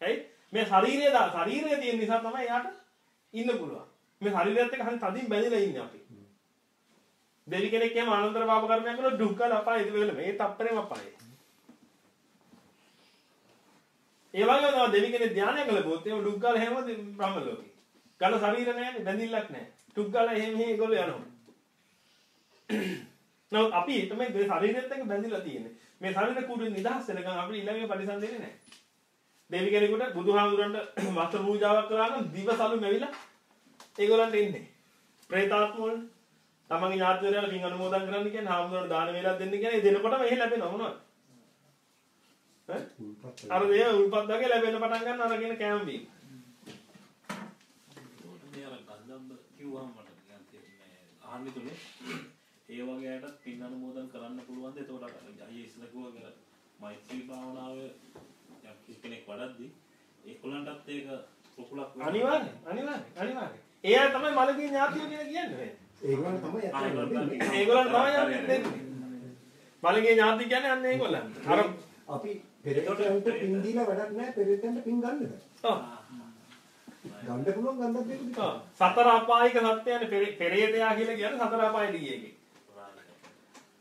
ඇයි? මේ ශරීරය දා ශරීරය තියෙන නිසා තමයි එයාට ඉන්න පුළුවන්. මේ ශරීරයත් එක්ක හරි තදින් බැඳිලා ඉන්නේ අපි. දෙවි කෙනෙක් කියම ආනන්තර පාප කර්මයක් කළොත් දුක් ගන්න අපාය ඉතින් වෙල මේ තප්පරේම අපායයි. ඒ වගේම තමයි දෙවි කෙනෙක් ධානය කළපොත් ඒ දුක් ගාලා හැම බ්‍රහ්ම ලෝකේ. ගල ශරීර නැහැනේ බැඳිල්ලක් නැහැ. දුක් ගාලා එහෙම මෙහෙ ඒගොල්ලෝ යනවා. නමුත් අපි තමයි මේ ශරීරෙත් එක්ක බැඳිලා තියෙන්නේ. මේ ශරීර කුඩු නිදහස් වෙනකන් අපිට ඊළඟේ පරිසම් දෙන්නේ නැහැ. දෙවි කෙනෙකුට බුදුහාමුදුරන්ට වස්ත්‍ර පූජාවක් කළා නම් දිවසලු මෙවිලා ඒගොල්ලන්ට එන්නේ. ප්‍රේතාත්ම වල තමන්ගේ ඥාතිවරයලා පින් අනුමෝදන් කරන්න කියන්නේ හාමුදුරන්ට දාන වේලක් දෙන්න කියන්නේ ඒ දෙනකොටම එහෙ ලැබෙනවා මොනවද? අර දේ උල්පත් වගේ ලැබෙන්න පටන් ගන්න අර කියන කෑම බීම. මේ අර ගන්ධබ්බ කිව්වම මට නිකන් තේරෙන්නේ අහන්න තුනේ ඒ වගේ අයටත් පින් අනුමෝදන් කරන්න පුළුවන්ද එතකොට අයියේ ඉස්සලා කිව්වා මෛත්‍රී භාවනාව කෙනෙක් වඩද්දි ඒගොල්ලන්ටත් ඒක වෙනවා. අනිවාර්යෙන් අනිවාර්යෙන් අනිවාර්යෙන්. ඒ අය තමයි මලගේ ඥාතියෝ කියලා කියන්නේ. ඒගොල්ලන් තමයි ඒගොල්ලන් තමයි දෙන්නේ. මලගේ ඥාති කියන්නේ අන්න ඒගොල්ලන්. අර අපි පෙරේතයන්ට පින් දීලා වැඩක් නැහැ පෙරේතයන්ට පින් ගන්න බෑ. ඔව්. ගන්න පුළුවන් ගන්නත්. ඔව්. සතර අපායික සත්‍යයන් පෙරේතයා කියලා කියන්නේ සතර අපායට ගිය එකේ.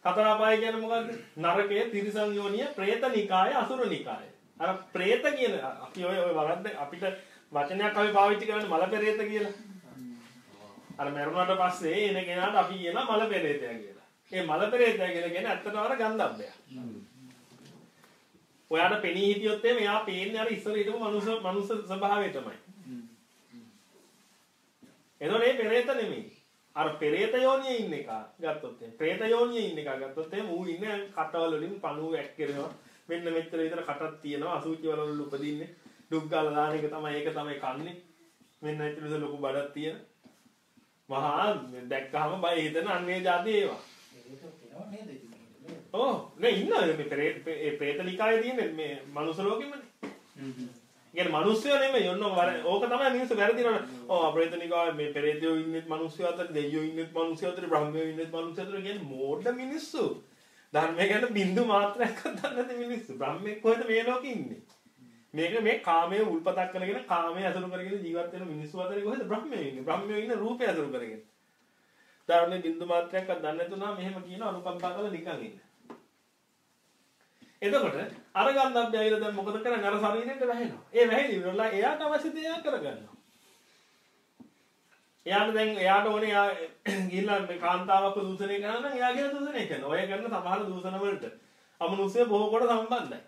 සතර අපාය කියන්නේ මොකද්ද? නරකය, තිරිසන් යෝනිය, പ്രേත නිකාය, අසුර නිකාය. අර പ്രേත කියන අපි ඔය ඔය වරද්ද අපිට වචනයක් අපි පාවිච්චි කරන්නේ මල පෙරේත කියලා. අර මරුණාට පස්සේ එන කෙනාට අපි කියන මල පෙරේතයා කියලා. ඒ මල පෙරේතයා කියලා කියන්නේ ඇත්තටම අර ගන්ධබ්බයා. ඔයාට පෙනී හිටියොත් එමේ එයා පේන්නේ අර ඉස්සර හිටපු මනුස්ස මනුස්ස ස්වභාවය තමයි. එතකොට මේ පෙරේත නෙමෙයි. අර පෙරේත යෝනියේ ඉන්න එක ගත්තොත් එහෙනම්. പ്രേත යෝනියේ ඉන්න එක ගත්තොත් එහෙනම් ඌ ඉන්නේ කටවල වලින් පණුව ඇක් කරනවා. මෙන්න මෙච්චර විතර කටක් තියෙනවා අසුචි වල වල උපදින්නේ. දුක් ගාලා දාන එක තමයි ඒක තමයි කන්නේ. මෙන්න මෙච්චර විතර ලොකු බඩක් තියෙන. මහා දැක්කහම බය හිතෙන අන්නේ જાති ඒවා. ඕ නේ ඉන්නවා මේ ප්‍රේත ඒ ප්‍රේත නිකායේ තියෙන මේ මනුස්ස ලෝකෙමනේ. කියන්නේ මිනිස්සුયો නෙමෙයි ඔන්න වර- ඕක තමයි මිනිස්සු වැරදිනවනේ. ඔව් අප්‍රේත නිකායේ මේ පෙරේතයෝ ඉන්නෙත් මිනිස්සු අතර දෙයියෝ ඉන්නෙත් මිනිස්සු අතර බ්‍රහ්මයෝ ඉන්නෙත් මිනිස්සු අතර කියන්නේ මෝඩ මිනිස්සු. ධර්මය ගැන බින්දු මාත්‍රයක්වත් දන්නේ නැති මිනිස්සු. බ්‍රහ්මෙක් කොහෙද මේ ලෝකෙ ඉන්නේ? මේක මේ කාමයේ උල්පතක් කරගෙන කාමයේ අසුරු කරගෙන ජීවත් වෙන මිනිස්සු අතරේ කොහෙද බ්‍රහ්මයෝ ඉන්නේ? බ්‍රහ්මයෝ ඉන්නේ රූපය අසුරු කරගෙන. ධර්මයේ බින්දු මාත්‍රයක්වත් දන්නේ නැතුණා මෙහෙම කියන අනුකම්පා කරලා නිකන් ඉන්න. එතකොට අර ගන්ධබ්බය ඇවිල්ලා දැන් මොකද කරන්නේ අර ශරීරෙට වැහෙනවා. ඒ වැහිලි ඉවරලා එයාට අවශ්‍ය දේ එයා කරගන්නවා. එයාට දැන් එයාට ඕනේ එයා ගිහිල්ලා මේ කාන්තාවක්ව දූෂණය කරනවා නම් එයා කියන දූෂණය කරනවා. ඔය කරන සමහර දූෂණ වලට අමනුෂ්‍ය බොහෝ කොට සම්බන්ධයි.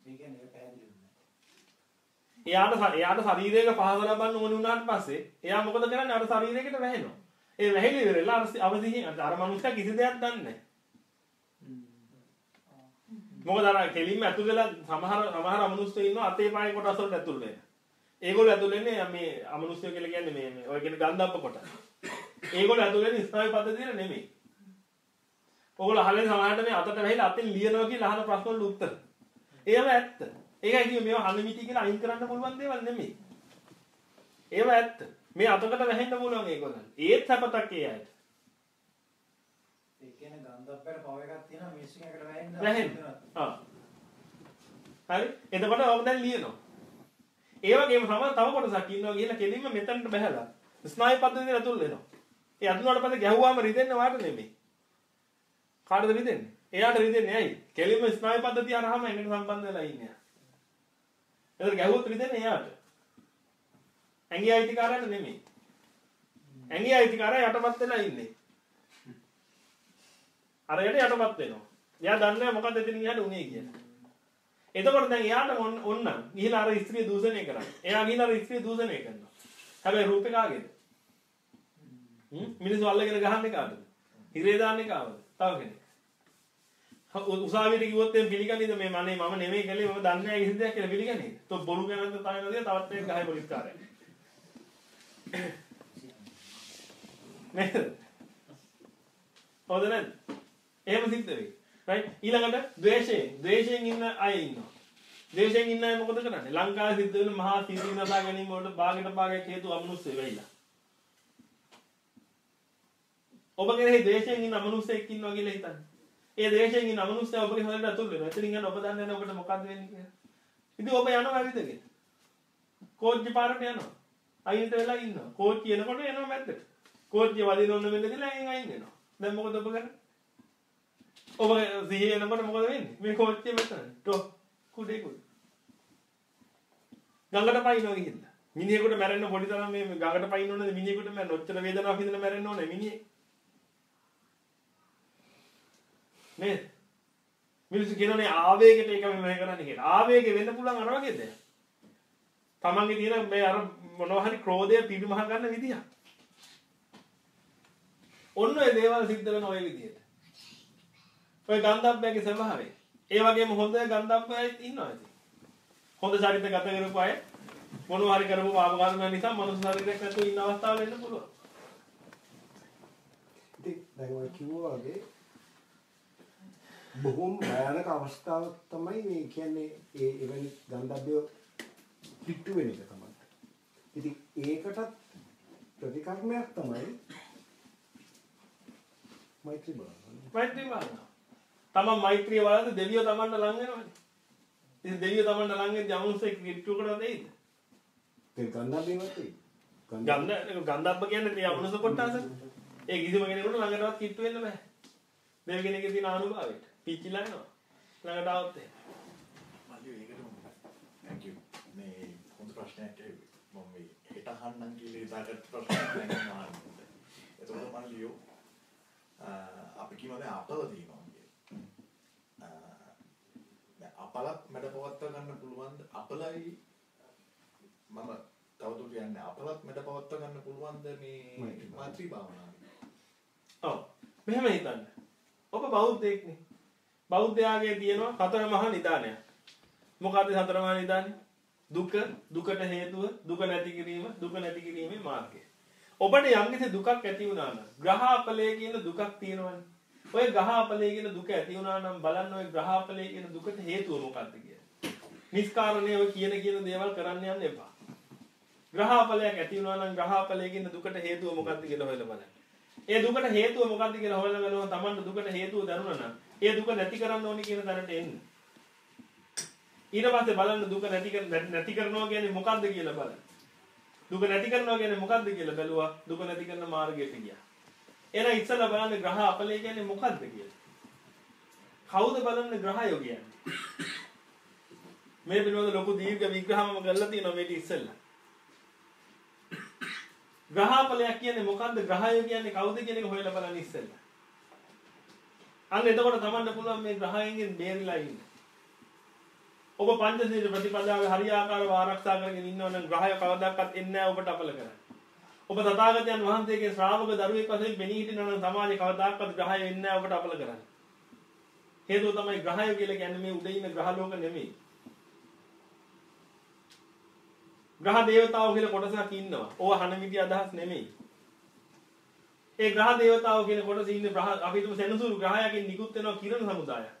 ඒ කියන්නේ පැහැදිලි නෑ. එයාට එයාට ශරීරයක පහස ලබන්න ඕන වුණාට පස්සේ එයා මොකද කරන්නේ අර ශරීරයකට වැහෙනවා. ඒ වැහිලි ඉවරලා අර අවදිහින් අර මනුස්සයා කිසි දෙයක් දන්නේ නැහැ. මොකද අර කෙලින්ම වෙලා සමහර සමහර අමනුෂ්‍යයෝ ඉන්නවා අතේ පායේ කොටස් වලට වෙන. ඒගොල්ලෝ ඇතුල් වෙන්නේ මේ අමනුෂ්‍යයෝ කියලා කියන්නේ මේ මේ ඔය කියන ගන්ධබ්බ කොට. ඒගොල්ලෝ ඇතුල් වෙන්නේ ස්නායු පද්ධතියට නෙමෙයි. ඕගොල්ලෝ අහන්නේ සමහරට මේ අතට වැහිලා අතෙන් ලියනවා කියලා අහන ප්‍රශ්න වලට උත්තර. ඒව ඇත්ත. ඒකයි කිව්වේ මේවා හනමිටි කියලා අයින් කරන්න පුළුවන් දේවල් නෙමෙයි. ඒව ඇත්ත. මේ අතකට වැහෙන්න පුළුවන් ඒගොල්ලන්. ඒත් සපතක් ඒ අයට. ඒ කියන්නේ ගන්ධබ්බට පව එකක් තියෙනවා මිනිස්සුන් එකට වැහෙන්න. වැහෙන්න. ආ. හරි. එතකොට ඔබ දැන් ලියනවා. ඒ වගේම තමයි තව කොටසක් ඉන්නවා ගිහලා කෙලින්ම මෙතනට බහැලා ස්නායු පද්ධතියට ඇතුල් වෙනවා. ඒ ඇතුළට පස්සේ ගැහුවාම රිදෙන්නේ වාට නෙමෙයි. කාටද රිදෙන්නේ? එයාට රිදෙන්නේ ඇයි? කෙලින්ම ස්නායු පද්ධතිය අරහම එකට සම්බන්ධ වෙලා ඉන්නේ. එතකොට ගැහුවොත් රිදෙන්නේ එයාට. ඇඟි අයිතිකාරයට නෙමෙයි. ඇඟි අයිතිකාරය යටපත් වෙලා ඉන්නේ. අරයට යටපත් වෙනවා. එයා දන්නේ නැහැ මොකද්ද එතනින් එහාට උනේ කියලා. එතකොට දැන් එයාට ඔන්න ඔන්න ගිහිලා අර ස්ත්‍රිය දූෂණය කරන්නේ. එයා ගිහිලා අර ස්ත්‍රිය දූෂණය කරනවා. හැබැයි රූපේ කාගේද? මිනිස්සු අල්ලගෙන ගහන්නේ කාටද? හිරේ දාන්නේ කාවද? තව කෙනෙක්. උසාවියට කිව්වොත් එම් පිළිගන්නේද මේ මනේ මම නෙමෙයි කළේ මම දන්නේ නැහැ කිසි දෙයක් කියලා පිළිගන්නේද? તો බොරු කරනද තමයි තවත් එකක් ගහයි පොලිස් කාරයා. නේද? හොඳ නැද්ද? එහෙම සිද්ධ වෙයි. Right ඊළඟට ද්වේෂයෙන් ද්වේෂයෙන් ඉන්න අය ඉන්නවා. ද්වේෂයෙන් ඉන්න අය මොකද කරන්නේ? ලංකාවේ සිද්ධ වෙන මහා සීනසා ගැනීම වලට භාගයට භාගයක් හේතුව අමනුෂ්‍ය වෙයිලා. ඔබ කෙරෙහි ද්වේෂයෙන් ඉන්න අමනුෂ්‍යෙක් ඉන්නවා කියලා හිතන්න. ඒ ද්වේෂයෙන් ඉන්න අමනුෂ්‍යයා ඔබගේ හොඳට අතුල් වෙනවා. එතනින් යන ඔබ දන්නේ නැහැ ඔබට මොකද්ද වෙන්නේ කියලා. ඉතින් ඔබ යනවා ඇවිදගෙන. කෝච්චි පාරට යනවා. අයිනට වෙලා ඉන්නවා. කෝච්චි එනකොට එනවා මැද්දට. කෝච්චිය වදින ඕන වෙන්න කියලා එයින් අයින් වෙනවා. දැන් මොකද ඔබ කරන්නේ? ඔබ සිහිය එනකොට මොකද වෙන්නේ? මේ කෝච්චිය මෙතන. ටෝ කුඩේ කුඩ. ගඟට පයින්නවා ගිහිල්ලා. මිනිහෙකුට මැරෙන්න පොඩි තරම් මේ ගඟට පයින්න ඕනද මිනිහෙකුට මැරෙන්න ඔච්චර වේදනාවක් විඳලා මැරෙන්න ඕනේ මිනිහෙක්. නේද? මිනිස්සු කියනනේ ආවේගයට ඒක මෙහෙ කරන්න කියලා. ආවේගෙ වෙන්න පුළුවන් අර වගේ දෙයක්. තමන්ගේ තියෙන මේ අර මොනවා හරි ක්‍රෝධය පිරිමහ ගන්න විදියක්. ඔන්න ඔය දේවල් සිද්ධ වෙන ඔය විදිහට. ඔය ගන්ධබ්බයාගේ ස්වභාවය. ඒ වගේම හොඳ ගන්ධබ්බයෙක් ඉන්නවා ඉතින්. හොඳ චරිත ගත කරපු අය මොනවා හරි කරපු පාප කර්ම නිසා මනුස්ස ශරීරයක් නැතුව ඉන්න අවස්ථාවල එන්න පුළුවන්. ඉතින් දැන් ඔය කිව්වා වගේ බොහොම භයානක අවස්ථාවක් තමයි මේ කියන්නේ ඒ එවැනි ගන්ධබ්බය පිට්ටු වෙන එක තමයි. ඉතින් ඒකටත් ප්‍රතිකර්මයක් තමයි මෛත්‍රී බලන්න. මෛත්‍රී වඩනවා. තමන් මෛත්‍රිය වඩද්දී දෙවියෝ තමන්ට ලං වෙනවනේ. ඉතින් දෙවියෝ තමන්ට ලං වෙද්දී අමනුෂ්‍යෙක් කිට්ටුවකට දෙයිද? ඒ ගන්ධබ්බේවත් ඒ. ගන්ධ ගන්ධබ්බ කියන්නේ මේ අමනුෂ්‍ය කොටස. ඒ කිසිම කෙනෙකුට ළඟටවත් කිට්ටු වෙන්න බෑ. දෙවි කෙනෙක්ගේ තියෙන අනුභවයට. පිච්චිලා යනවා. ළඟට આવත් එහෙම. මල්ලි ඒකටම thank you මේ හොඳ ප්‍රශ්නයක් මම මේ හෙට අහන්නම් කියලා ඉතාලට ප්‍රශ්නයක් දැන් අහන්නේ එතකොට මල්ලියෝ අපි කියනවා දැන් අපල තියෙනවා කියලා දැන් අපලත් මැඩ පවත්වා ගන්න පුළුවන්ද අපලයි මම තවදුරට යන්නේ අපලත් මැඩ පවත්වා ගන්න පුළුවන්ද මේ මෛත්‍රී භාවනාවේ ඔව්. මෙහෙම හිතන්න. ඔබ බෞද්ධයෙක්නේ. බෞද්ධයාගේ තියෙනවා හතර මහා නිදානයක්. මොකද්ද හතර මහා නිදානය? දුක, දුකට හේතුව, දුක නැති කිරීම, දුක නැති කිරීමේ මාර්ගය. ඔබට යම්කිසි දුකක් ඇති වුණා නම් ග්‍රහාපලය කියන දුකක් තියෙනවනේ. ඔය ග්‍රහාපලය කියන දුක ඇති වුණා නම් බලන්න ඔය ග්‍රහාපලය කියන දුකට හේතුව මොකක්ද කියලා. නිස්කාරණේ ඔය කියන කියන දේවල් කරන්න යන්න එපා. ග්‍රහාපලයක් ඇති වුණා නම් ග්‍රහාපලය කියන දුකට හේතුව මොකක්ද කියලා හොයලා බලන්න. ඒ දුකට හේතුව මොකක්ද කියලා හොයලා බලනවා Tamanට දුකට හේතුව දැනුණා නම් ඒ දුක නැති කරන්න ඕනි කියන තැනට එන්න. ඊට පස්සේ බලන්න දුක නැති කර නැති කරනවා කියන්නේ මොකක්ද කියලා බලන්න. දුක නැති කරනවා කියන්නේ මොකක්ද කියලා බැලුවා දුක නැති කරන මාර්ගයට ගියා. එහෙනම් ඉස්සලා බලන්න ග්‍රහ අපලේ කියන්නේ මොකක්ද කියලා. කවුද බලන්න ග්‍රහයෝ කියන්නේ? මේ පිළිබඳ ලොකු දීර්ඝ විග්‍රහමම කරලා තියෙනවා මේක ඉස්සෙල්ලා. ග්‍රහපලයක් කියන්නේ මොකද්ද? ග්‍රහය කියන්නේ කවුද කියන එක හොයලා බලන්න ඉස්සෙල්ලා. අන්න එතකොට තමන්ට පුළුවන් මේ ග්‍රහයන්ගෙන් බේරිලා ඉන්න. ඔබ පංචශීල ප්‍රතිපදාවේ හරියාකාරව ආරක්ෂා කරගෙන ඉන්නවා නම් ග්‍රහය කවදාකවත් එන්නේ නැහැ ඔබට අපල කරන්න. ඔබ තථාගතයන් වහන්සේගේ ශ්‍රාවක දරුවෙක් වශයෙන් බෙනී හිටිනවා නම් සමාජේ කවදාකවත් ග්‍රහය එන්නේ නැහැ ඔබට අපල කරන්න. හේතුව තමයි ග්‍රහය කියලා කියන්නේ මේ උඩ ඉන්න ග්‍රහ ලෝක නෙමෙයි. ග්‍රහ දේවතාවෝ කියලා කොටසක් ඉන්නවා. ඕවා හනමිටි අදහස් නෙමෙයි. ඒ ග්‍රහ දේවතාවෝ කියන කොටසේ ඉන්නේ අපි හිතමු සෙනසුරු ග්‍රහයකින් නිකුත් වෙනවා කිරණ සමුදායක්.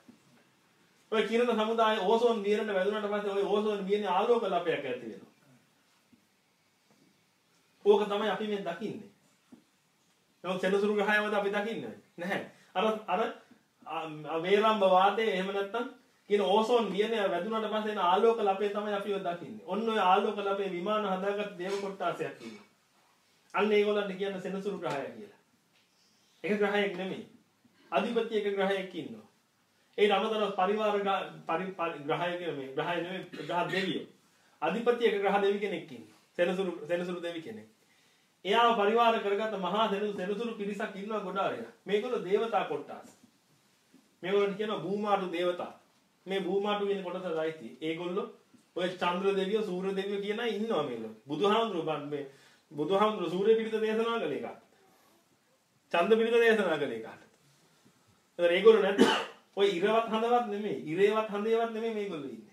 ඔය කිරණ සමුදාය ඕසෝන් වියරට වැදුනට පස්සේ ඔය ඕසෝන් වියනේ ආලෝක ලපයක් ඇති වෙනවා. ඕක තමයි අපි මේ දකින්නේ. නමුත් සෙනසුරු ග්‍රහයවද අපි දකින්නේ නැහැ. අර අර වේරම්බ වාතයේ එහෙම නැත්තම් කියන ඕසෝන් වියනේ වැදුනට පස්සේ එන ආලෝක ලපේ තමයි අපි ඔය දකින්නේ. ඔන්න ඔය ආලෝක ලපේ විමාන හදාගත් දේව කොටාසයක් ඉන්නවා. අන්න ඒගොල්ලන්ට කියන සෙනසුරු ග්‍රහය කියලා. එක ග්‍රහයක් නෙමෙයි. අධිපති එක ග්‍රහයක් ඉන්නවා. ඒ අමතරව පරිවාර ග්‍රහය කියන මේ ග්‍රහය නෙමෙයි ග්‍රහ දෙවියෝ. අධිපති එක ග්‍රහ දෙවි කෙනෙක් ඉන්නවා. සෙනසුරු සෙනසුරු දෙවි කෙනෙක්. එයාව පරිවාර කරගත්ත මහා සෙනසුරු පිරිසක් ඉන්නවා ගොඩාරිය. මේගොල්ලෝ දේවතා කොටාස. මේගොල්ලන්ට කියනවා භූමාටු දේවතා. මේ භූමාටු කියන කොටස රයිති. ඒගොල්ලෝ ඔය චන්ද්‍ර දෙවියෝ සූර්ය දෙවියෝ කියන අය ඉන්නවා මේගොල්ලෝ. බුදුහාමුදුරුවෝ මේ බුදුහාමුදුරුවෝ සූර්ය පිළිත දේශනා කළේ කාට? චන්ද්‍ර පිළිත දේශනා කළේ කාට? ඒතර ඒගොල්ලෝ නැත්නම් ඔය ඉරවත් හඳවත් නෙමෙයි. ඉරේවත් හඳේවත් නෙමෙයි මේගොල්ලෝ ඉන්නේ.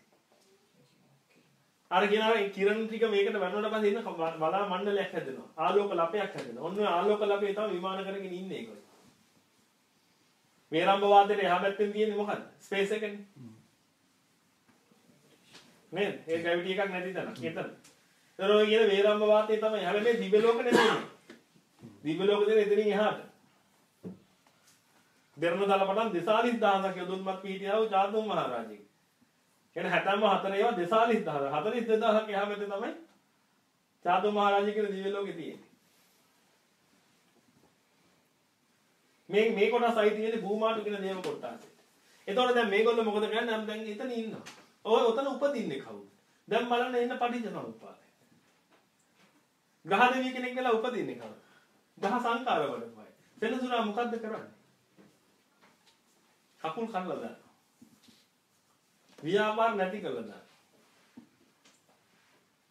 අර කියනවා ඒ කිරණ ටික මේකට වැටුණාට පස්සේ ඉන්න බලා මණ්ඩලයක් හැදෙනවා. ආලෝක ලපයක් හැදෙනවා. ඔන්න ඔය ආලෝක ලපේ තමයි විමාන කරගෙන ඉන්නේ ඒගොල්ලෝ. වේරම්බ වාදයට එහා පැත්තෙන් තියෙන්නේ මොකද්ද? ස්පේස් එකනේ. නේද? ඒ ග්‍රැවිටි එකක් නැති තැන. එතන. ඒතර ඔය කියන වේරම්බ වාතය තමයි. හැබැයි මේ දිව්‍ය ලෝක නෙමෙයි. දිව්‍ය ලෝක දෙන එතනින් එහාට. දෙරණ දල පටන් 40000ක් යොදුන්මත් පිහිටියා වූ චාතුම් මහරජෙක්. කියන්නේ 74 ඒවා 42000 42000ක් එහා පැත්තේ තමයි චාතුම් මහරජා කියන දිව්‍ය ලෝකේ තියෙන්නේ. මේ මේ කොටස අයිති වෙන්නේ භූමාටු කියන දේව කොටසට. එතකොට දැන් මේගොල්ලෝ මොකද කරන්නේ? නම් දැන් එතන ඉන්නවා. ඔය ඔතන උපදින්නේ කවුද? දැන් බලන්න එන්න පටිච්චසමුප්පාදය. ග්‍රහ දෙවිය කෙනෙක් වෙලා උපදින්නේ කවුද? ග්‍රහ සංකාර වලමයි. සෙනසුරා මොකද්ද කරන්නේ? කකුල් කනලා දානවා. ව්‍යාපාර නැති කළා දානවා.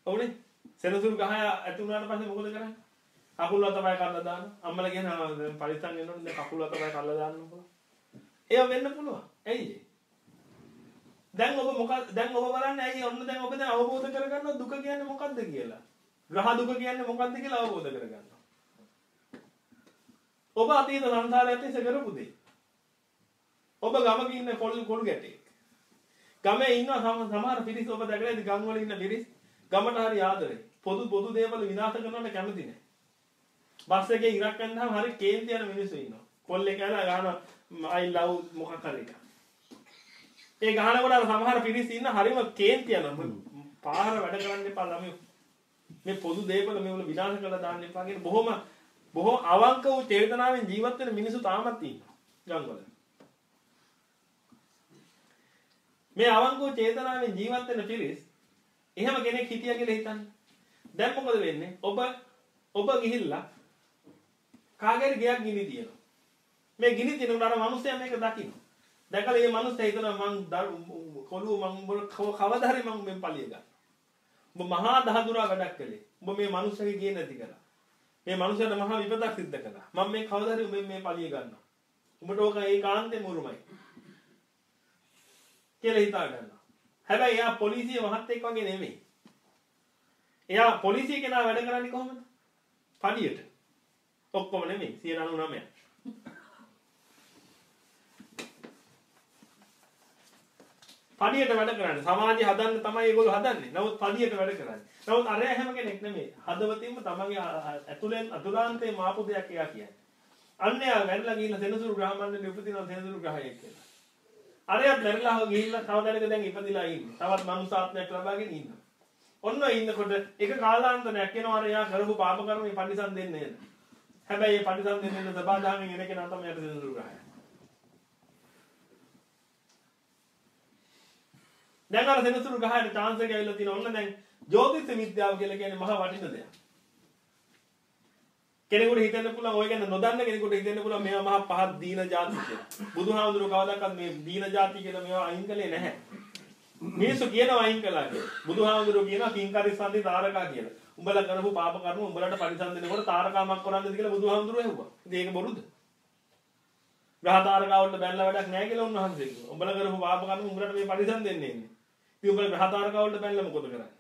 ඔව්නේ? සෙනසුරු ගහ ඇති වුණාට පස්සේ මොකද කරන්නේ? කකුල් අතපය කල්ලා දාන. අම්මලා කියනවා දැන් පරිස්සම් වෙන්න ඕනේ දැන් කකුල් අතපය කල්ලා දාන්න පුළුවන්. ඒව වෙන්න පුළුවන්. ඇයි දැන් ඔබ මොකද දැන් ඔබ බලන්නේ ඇයි ඔන්න දැන් ඔබ දැන් අවබෝධ කරගන්නවා දුක කියන්නේ මොකද්ද කියලා. ග්‍රහ දුක කියන්නේ මොකද්ද කියලා අවබෝධ කරගන්නවා. ඔබ අතීත සංසාරයත් ඉස්ස කරපු දේ. ඔබ ගමක ඉන්න කොළු කොළු ගැටේ. ගමේ ඉන්න සමහර පිරිස් ඔබ දැකලා ඉතින් ගම් වල ඉන්න පිරිස් ගමට හරි ආදරේ. පොදු පොදු දේවල් විනාශ කරනවට කැමති නැහැ. බස් එකේ ඉරක් යනහම හරි කේන්ති යන මිනිස්සු ඉන්නවා. කොල්ලේ කෑලා ගහනවා I love මොකක් හරි එකක්. ඒ ගහනකොට අර සමහර පිරිස් ඉන්න හරිම කේන්ති යනවා. පාර වැඩ කරන්න එපා ළමයි. මේ පොදු දේවල් මේවල විනාශ කරලා දාන්න එපා කියන බොහොම බොහොම අවංක වූ චේතනාවෙන් ජීවත් වෙන මිනිස්සු තාමත් ඉන්නවා. ගම්වල. මේ අවංක වූ චේතනාවෙන් ජීවත් වෙන පිරිස් එහෙම කෙනෙක් හිටියා කියලා හිතන්න. දැන් මොකද වෙන්නේ? ඔබ ඔබ ගිහිල්ලා කාගේරි ගයක් ගිනි තියනවා. මේ ගිනි තියනකොට අර මිනිස්සයා මේක දකින්න. දැකලා මේ මිනිස්සයා හිතනවා මං කොළුව මං කවදා හරි මං මෙන් පලිය ගන්න. ඔබ මහා දහදුරා වැඩක් කළේ. ඔබ මේ මිනිස්සගේ ගේ නැති කළා. මේ මිනිස්සයාට මහා විපතක් සිද්ධ කළා. මම මේ කවදා හරි මෙන් මේ පලිය ගන්නවා. උඹට ඕක ඒකාන්තෙම උරුමයි. කියලා හිතා ගන්නවා. හැබැයි එයා පොලිසිය මහත්තයෙක් වගේ නෙමෙයි. එයා පොලිසිය කෙනා වැඩ කරන්නේ කොහොමද? පඩියට. ඔක්කොම නෙමෙයි 99. පඩියට වැඩ කරන්නේ. සමාජය හදන්න තමයි ඒගොල්ලෝ හදන්නේ. නමුත් පඩියට වැඩ කරන්නේ. නමුත් අරයා හැම කෙනෙක් නෙමෙයි. හදවතින්ම තමන්ගේ ඇතුලෙන් අතුලාන්තේ මාපු දෙයක් එයා කියන්නේ. අන්න එයා වැඩලා ගිහිල්ලා සෙනසුරු ග්‍රහ මණ්ඩලෙ උපදිනවා සෙනසුරු ග්‍රහයෙක් කියලා. අරයත් මැරිලා ගිහිල්ලා තව දැනක දැන් ඉපදිලා ඉන්නේ. තවත් මනුසාත්මයක් ලබාගෙන ඉන්නවා. ඔන්න ඉන්නකොට එක කාලාන්තරයක් එනවා අරයා කරපු පාප කර්මේ පරිසම් දෙන්නේ නේද? හැබැයි මේ පරිසම් දෙන්නේ සබාදාමෙන් එන කෙනා තමයි යට සෙනසුරු ග්‍රහය. දැන් අර සෙනසුරු ගහයට chance එක ඇවිල්ලා තියෙන ඔන්න දැන් ජ්‍යොතිෂ විද්‍යාව කියලා කියන්නේ මහා වටින දෙයක්. කෙනෙකුට හිතන්න පුළුවන් ඔය ගැන නොදන්න කෙනෙකුට හිතන්න පුළුවන් මේවා මහා පහත් දීන જાති කියලා. බුදුහාමුදුරුවෝ කවදාකවත් මේ දීන જાති කියලා මේවා අයින් කළේ නැහැ. මිනිස්සු කියනවා අයින් කළා කියලා. බුදුහාමුදුරුවෝ කියනවා කිංකරි සම්දි තාරකා කියලා. උඹලා කරපු පාප කර්ම උඹලට පරිසම් දෙනකොට තාරකාමක් කරන්නද කියලා බුදුහාමුදුරුවෝ ඇහුවා. ඉතින් ඒක බොරුද? ග්‍රහ තාරකාවන්ට බැලලා වැඩක් නැහැ කියලා උන්වහන්සේ කිව්වා. උඹලා කරපු පාප කර්ම උඹලට මේ පරිසම් දෙන්නේ නැහැ. ඉතින් උඹලා ග්‍රහ තාරකාවන්ට බැලලා මොකද කරන්නේ?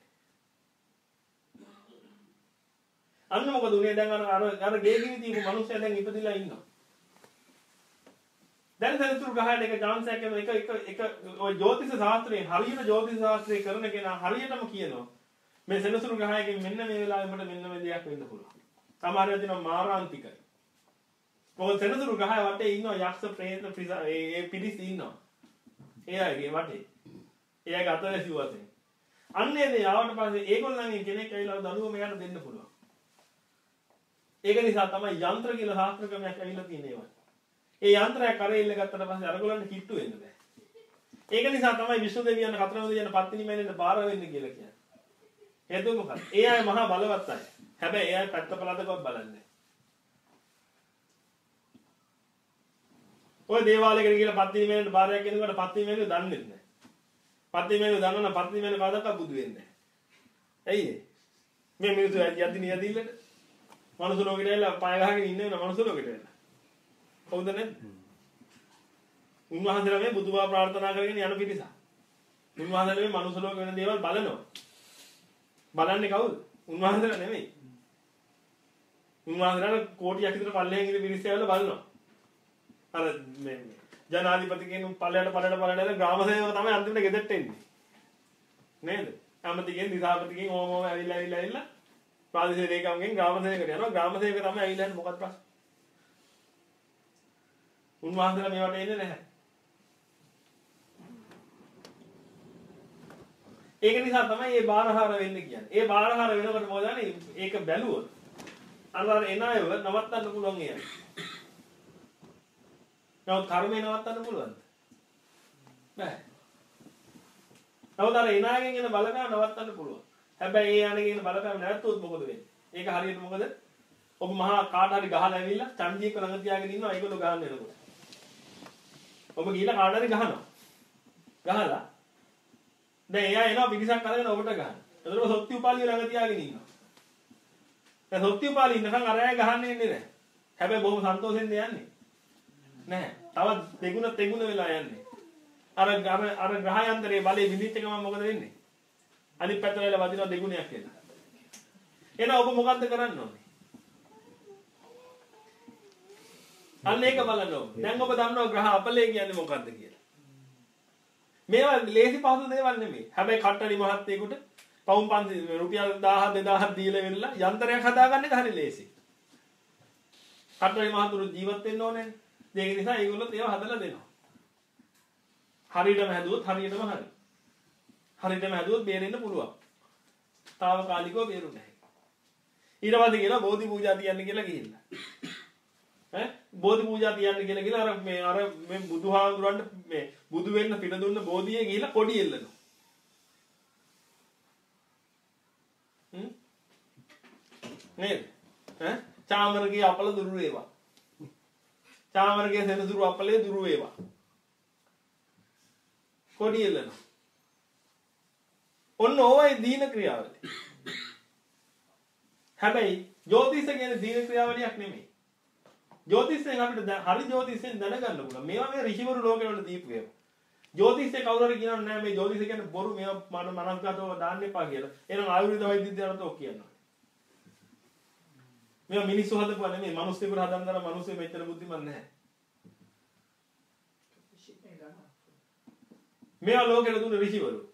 අන්න මොකද උනේ දැන් අර අර අර ගේගිනි දීපු මිනිස්සයා දැන් ඉපදිලා ඉන්නවා. දැන් සෙනසුරු ගහන එක chance එකක් එක එක එක ඔය ජ්‍යොතිෂ ශාස්ත්‍රයේ හරියට ජ්‍යොතිෂ ශාස්ත්‍රයේ කරන කෙනා හරියටම කියනවා. මේ සෙනසුරු ගහයකින් මෙන්න මේ වෙලාවෙ මට මෙන්න මේ දෙයක් වෙන්න පුළුවන්. සමහර වෙලාවට දිනවා මාරාන්තිකයි. මොකද සෙනසුරු ගහය වටේ ඉන්නවා යක්ෂ ප්‍රේත ඒ පිරිස් ඉන්නවා. එයාගේ වටේ. එයාගේ අතවැසි වශයෙන්. අන්නේ දේ ආවට පස්සේ ඒගොල්ලන්ගෙන් කෙනෙක් ඇවිල්ලා දනුවම එයාට දෙන්න පුළුවන්. ඒක නිසා තමයි යන්ත්‍ර කියලා ශාස්ත්‍ර ක්‍රමයක් ඇවිල්ලා තියෙන්නේ ඒවා. ඒ යන්ත්‍රයක් කරේ ඉල්ල ගත්තට පස්සේ අරගොල්ලන්ට කිට්ටු වෙන්න බෑ. ඒක නිසා තමයි විශ්ව දෙවියන් කතරගම දෙවියන් පත්තිනි මැනෙන්න පාර වෙන්න කියලා කියන්නේ. හේතුව මොකක්ද? ඒ අය මහා බලවත් අය. හැබැයි ඒ අය පැත්ත පළදකවත් බලන්නේ ඔය දේවාලයකට ගිහලා පත්තිනි මේනට බාරයක් කෙනෙකුට පත්තිනි මේනක දන්නේ නැහැ. පත්තිනි මේනක දන්නවනම් පත්තිනි මේනක කවදාවත් බුදු වෙන්නේ නැහැ. ඇයි ඒ? මේ මිනිස්සු යද්දි නියදිල්ලට මනුස්ස ලෝකෙට ඇවිල්ලා පය ගහගෙන ඉන්න වෙන මනුස්ස ලෝකෙට ඇවිල්ලා. හවුද නැද්ද? උන්වහන්සේලා මේ බුදුබව ප්‍රාර්ථනා කරගෙන යන පිරිසක්. උන්වහන්සේලා මේ මනුස්ස ලෝකෙ වෙන දේවල් බලනවා. බලන්නේ කවුද? උන්වහන්සේලා නෙමෙයි. උන්වහන්සේලා කෝටියක් විතර පල්ලෙහෙන් ඉන්න පිරිස ඇවිල්ලා බලනවා. අර මේ ජනාධිපති කියන පල්ලයට පල්ලයට පල්ලයට ග්‍රාම සේවක තමයි අන්තිමට ගෙදරට එන්නේ. නේද? ඇමතිගෙන් දිසාපතිගෙන් ඕම ඕම ඇවිල්ලා ඇවිල්ලා ඇවිල්ලා ප්‍රාදේශීය ලේකම්ගෙන් ග්‍රාම සේවකට යනවා. ග්‍රාම සේවක තමයි ඇවිල්ලා ඉන්නේ මොකක්ද ප්‍රශ්නේ? උන්වහන්සේලා මේවට එන්නේ නැහැ. ඒක නිසා තමයි මේ බාරහාර වෙන්නේ කියන්නේ. ඒ බාරහාර වෙනකොට මොකද ඒක බැලුවොත් අර අර එන අයව නවත්තන්න පුළුවන් ඒ අය. නමුත් කර්මය නවත්තන්න පුළුවන්ද? බෑ. නමුත් අර එන අයගෙන් එන බලපෑම නවත්තන්න පුළුවන්. හැබැයි ඒ අයගෙන් එන බලපෑම නැවතුනොත් මොකද වෙන්නේ? ඒක හරියට මොකද? ඔබ මහා කාට හරි ගහලා ඇවිල්ලා චන්දියක ළඟ තියාගෙන ඉන්නවා ඒගොල්ලෝ ගහන්න එනකොට. ඔබ ගිහලා කාට හරි ගහනවා. ගහලා දැන් එයා එනවා පිටිසක් අරගෙන ඔබට ගන්න. එතකොට සොත්ති උපාලිය ළඟ තියාගෙන ඉන්නවා. දැන් සොත්ති උපාලිය ඉන්නකම් අර අය ගහන්න එන්නේ නැහැ. හැබැයි බොහොම සන්තෝෂෙන්ද යන්නේ. නැහැ. තවත් දෙගුණ තෙගුණ වෙලා යන්නේ. අර අර අර ග්‍රහයන්තරයේ බලේ විඳිච්ච ගමන් මොකද වෙන්නේ? අනිත් පැත්තට වෙලා වදිනවා දෙගුණයක් කියලා. එහෙනම් ඔබ මොකද්ද කරන්න ඕනේ? අන්න ඒක බලන්න ඕනේ. දැන් ඔබ දන්නවා ග්‍රහ අපලේ කියන්නේ මොකද්ද කියලා. මේවා ලේසි පහසු දේවල් නෙමෙයි. හැබැයි කට්ටඩි මහත්තයෙකුට පවුම් 500 රුපියල් 1000 2000 දීලා වෙන්නලා යන්ත්‍රයක් හදාගන්න එක හරි ලේසි. කට්ටඩි මහතුරු ජීවත් වෙන්න ඕනේ. ඒක නිසා ඒගොල්ලෝ ඒවා හදලා දෙනවා. හරියටම හැදුවොත් හරියටම හරි. හරියටම හැදුවොත් බේරෙන්න පුළුවන්. తాවකාලිකව බේරුන්නේ නැහැ. ඊට පස්සේ කියලා බෝධි පූජා තියන්න කියලා ගිහිල්ලා. ඈ බෝධි පූජා තියන්න කියලා කියලා අර මේ අර මේ බුදුහාඳුරන්ට මේ බුදු වෙන්න පින දුන්න බෝධියේ ගිහිල්ලා කොඩි එල්ලනවා. හ්ම් නේද? ඈ චාමරගේ අපල දුරු වේවා. චාමරගේ සෙනසුරු අපලේ දුරු වේවා. කොඩි එල්ලනවා. ඔන්න ඕවයි දීන ක්‍රියාවලිය. හැබැයි ජෝතිෂ කියන්නේ දීන ක්‍රියාවලියක් නෙමෙයි. ජෝතිෂයෙන් අපිට හරි ජෝතිෂයෙන් දැනගන්න පුළුවන්. මේවා මේ ඍෂිවරු ලෝකෙවල දීපු ඒවා. ජෝතිෂය කවුරු හරි කියනවා නෑ මේ ජෝතිෂය කියන්නේ බොරු මේවා මන මනස්ගතව දාන්න එපා කියලා. එහෙනම් ආයුර්වේද වෛද්‍ය විද්‍යාවට ඔක් කියනවා. මේවා මිනිස්සු හදපුවා නෙමෙයි. මිනිස්සුන්ට හදන්න තරම් මිනිස්සු මෙච්චර බුද්ධිමත් නැහැ. මේවා ලෝකෙට දුන්න ඍෂිවරු.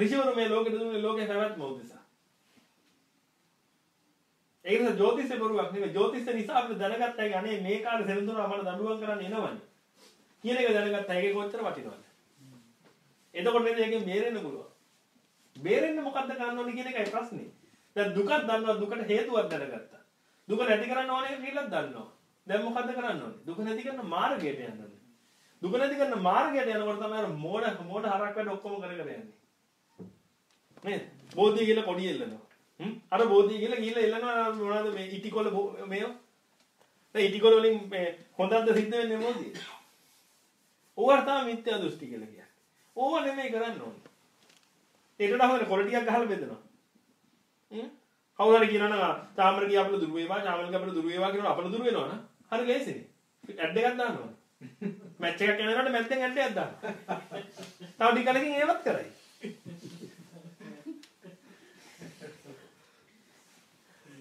ඍෂිවරු මේ ලෝකෙට දුන්නේ ලෝකේ පැවැත්ම උදෙසා. ඒක නිසා ජ්‍යොතිෂය බොරුවක් නෙවෙයි. ජ්‍යොතිෂය නිසා අපිට දැනගත්තා අනේ මේ කාලේ සෙනඳුන අපට දඬුවම් කරන්න එනවනේ. කියන එක දැනගත්තා ඒකේ කොච්චර වටිනවද? එතකොට නේද ඒකෙන් බේරෙන්න පුළුවන්. බේරෙන්න මොකද්ද කරන්න ඕනේ කියන එකයි ප්‍රශ්නේ. දැන් දුකක් දන්නවා දුකට හේතුවක් දැනගත්තා. දුක නැති කරන්න ඕනේ කියලා දන්නවා. දැන් මොකද්ද කරන්න ඕනේ? දුක නැති කරන මාර්ගයට යන්න ඕනේ. දුක නැති කරන මාර්ගයට යනකොට තමයි අර මෝඩ මෝඩ හරක් වැඩ ඔක්කොම කර කර යන්නේ. නේද? බෝධිය කියලා කොඩි එල්ලනවා. හ්ම් අර බෝධිය කියලා ගිහිල්ලා එල්ලනවා මොනවද මේ ඉටිකොල මේව? දැන් ඉටිකොල වලින් මේ හොඳක්ද සිද්ධ වෙන්නේ මොකද? ඕවට තමයි මිත්‍යා දෘෂ්ටි කියලා කියන්නේ. ඕව නෙමෙයි කරන්න ඕනේ. ඒකට හොඳ කොළ ටිකක් ගහලා බෙදනවා. හ්ම් කවුරු හරි කියනවා නම් චාමරගේ අපල දුර වේවා චාමරගේ අපල දුර වේවා කියනවා අපල දුර වෙනවා නම් හරි ලේසියි. ඇඩ් එකක් දානවා. මැච් එකක් යනකොට මැත්තෙන් ඇඩ් එකක් දානවා. තව ටික කලකින් ඒවත් කරයි.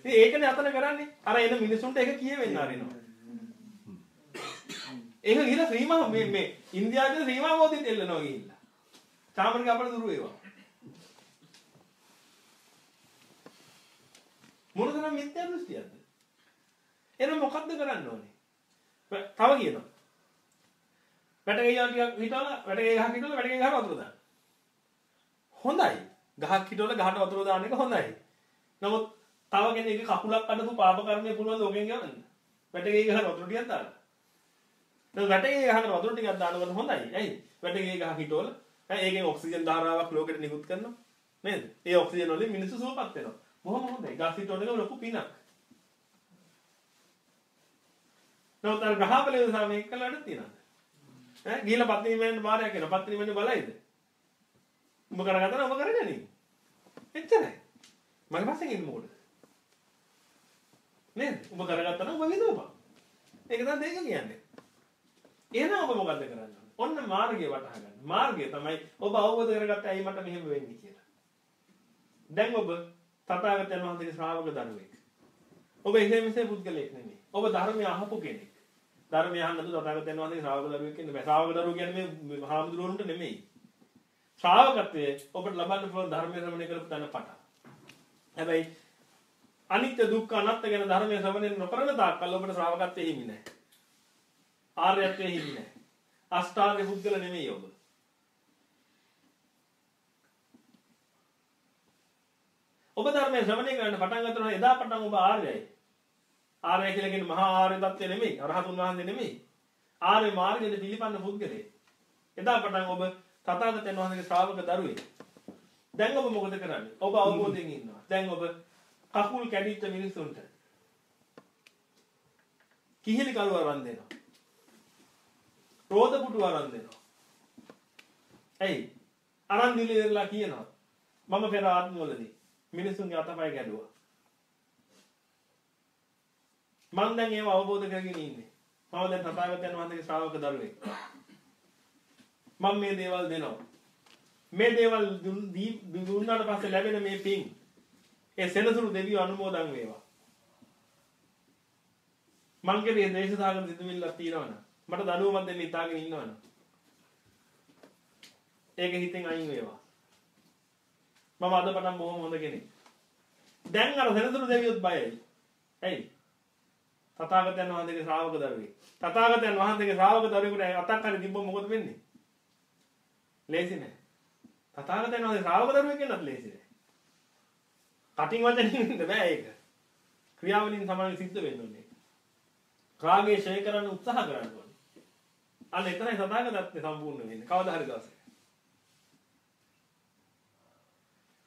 ඉතින් ඒකනේ අතන කරන්නේ. අර එන මිනිසුන්ට ඒක කියවෙන්න ආරිනවා. ඒක ගිහලා ශ්‍රීමා මේ මේ ඉන්දියාවේ ශ්‍රීමා බෝධිත් එල්ලනවා ගිහිල්ලා. චාමරගේ අපල දුර වේවා. මොන තරම් මිත්‍යා දෘෂ්ටියක්ද? එහෙනම් මොකද්ද කරන්න ඕනේ? තව කියනවා. වැටගේ යා ටිකක් හිටවලා වැටගේ ගහක් හිටවලා වැටගේ ගහට වතුර දාන්න. හොඳයි. ගහක් හිටවලා ගහට වතුර දාන්න එක හොඳයි. නමුත් තව කෙනෙක්ගේ කකුලක් අඩපු පාප කර්මය පුළුවන් ලෝකෙන් ගවන්න. වැටගේ ගහට වතුර ටිකක් දාන්න. දැන් වැටගේ ගහකට වතුර ටිකක් දානකොට හොඳයි. ඇයි? වැටගේ ගහක් හිටවලා ඒකෙන් ඔක්සිජන් ධාරාවක් ලෝකෙට නිකුත් කරනවා. නේද? ඒ ඔක්සිජන් වලින් මිනිස්සු සුවපත් වෙනවා. බොහොම හොඳයි. ගස් හිටවන එක ලොකු පිනක්. නමුත් අර ග්‍රහපලේ නිසා මේක කළාට තියනද? ඈ ගිහලා පත්නි මෙන්න මාරයා කියන පත්නි මෙන්න බලයිද? උඹ කරගත්තා නම් උඹ කරගනි. එච්චරයි. මගේ පස්සෙන් ඉන්න මොකටද? නේද? උඹ කරගත්තා නම් උඹ විදෝපන්. ඒක තමයි දෙක කියන්නේ. එහෙනම් ඔබ මොකද්ද කරන්න ඕනේ? ඔන්න මාර්ගය වටහා ගන්න. මාර්ගය තමයි ඔබ අවබෝධ කරගත්තේ ඇයි මට මෙහෙම වෙන්නේ කියලා. දැන් ඔබ තථාගතයන් වහන්සේගේ ශ්‍රාවක දරුවෙක්. ඔබ එහෙම මෙසේ පුද්ගලයෙක් නෙමෙයි. ඔබ ධර්මය අහපු කෙනෙක්. ධර්මය අහන්න නතු තථාගතයන් වහන්සේගේ ශ්‍රාවක දරුවෙක් කියන්නේ බෑ. ශ්‍රාවක දරුවෝ කියන්නේ මේ හාමුදුරුවන්ට නෙමෙයි. ශ්‍රාවකත්වයේ ඔබට ලබන්න පුළුවන් ධර්මය ශ්‍රවණය කරපු තැන පටන්. හැබැයි අනිත්‍ය දුක්ඛ අනාත්ම ගැන ධර්මයේ ශ්‍රවණය නොකරන තාක්කල් ඔබට ශ්‍රාවකත්වයේ හිමි නැහැ. ආර්යත්වයේ හිමි නැහැ. අෂ්ටාර්ය පුද්ගල නෙමෙයි ඔබ. ඔබ ධර්මයේ ශ්‍රවණය කරන්න පටන් ගන්නවා එදා පටන් ඔබ ආර්යයි. ආර්ය කියලා කියන්නේ මහා ආර්ය தත්ත්වය නෙමෙයි. අරහතුන් වහන්සේ නෙමෙයි. ආර්ය මාර්ගයේ පිළිපන්න පුද්ගලයෙක්. එදා පටන් ඔබ තථාගතයන් වහන්සේගේ ශ්‍රාවක දරුවෙක්. දැන් ඔබ මොකද කරන්නේ? ඔබ අවබෝධයෙන් ඉන්නවා. දැන් ඔබ කකුල් කැඩිච්ච මිනිසුන්ට කිහිලි කළු අරන් දෙනවා. රෝද පුටු අරන් දෙනවා. ඇයි? අරන් දිලිරලා කියනවා. මම පෙර ආත්මවලදී මිනිසුන්ගේ අතපය ගැඩුවා. මම දැන් ඒව අවබෝධ කරගෙන ඉන්නේ. මම දැන් තථාගතයන් වහන්සේගේ ශ්‍රාවක දරුවෙක්. මම මේ දේවල් දෙනවා. මේ දේවල් දුන්නාට පස්සේ ලැබෙන මේ පින් ඒ සෙනසුරු දෙවියෝ අනුමෝදන් වේවා. මං කෙරේ දේශසාගර සිතුවිල්ලක් තියෙනවනම් මට දනුවමක් දෙන්න ඉතාලගෙන ඉන්නවනම් ඒක හිතෙන් අයින් වේවා. මම අද පටන් බොහොම හොඳ කෙනෙක්. දැන් අර සෙනසුරු දෙවියොත් බයයි. ඇයි? තථාගතයන් වහන්සේගේ ශ්‍රාවක දරුවෙක්. තථාගතයන් වහන්සේගේ ශ්‍රාවක දරුවෙකුට අතක් හරි තිබ්බොත් මොකද වෙන්නේ? ලේසි නෑ. තථාගතයන් වහන්සේ ශ්‍රාවක දරුවෙක් වෙන්නත් ලේසි නෑ. කටින් වචනින් ඉන්න බෑ ඒක. ක්‍රියාවලින් තමයි සිද්ධ වෙන්න ඕනේ. රාගය ඡය කරන්න උත්සාහ කරන්න ඕනේ. අන්න එතනයි සදාගතත්වය සම්පූර්ණ වෙන්නේ. කවදා හරි දවසක.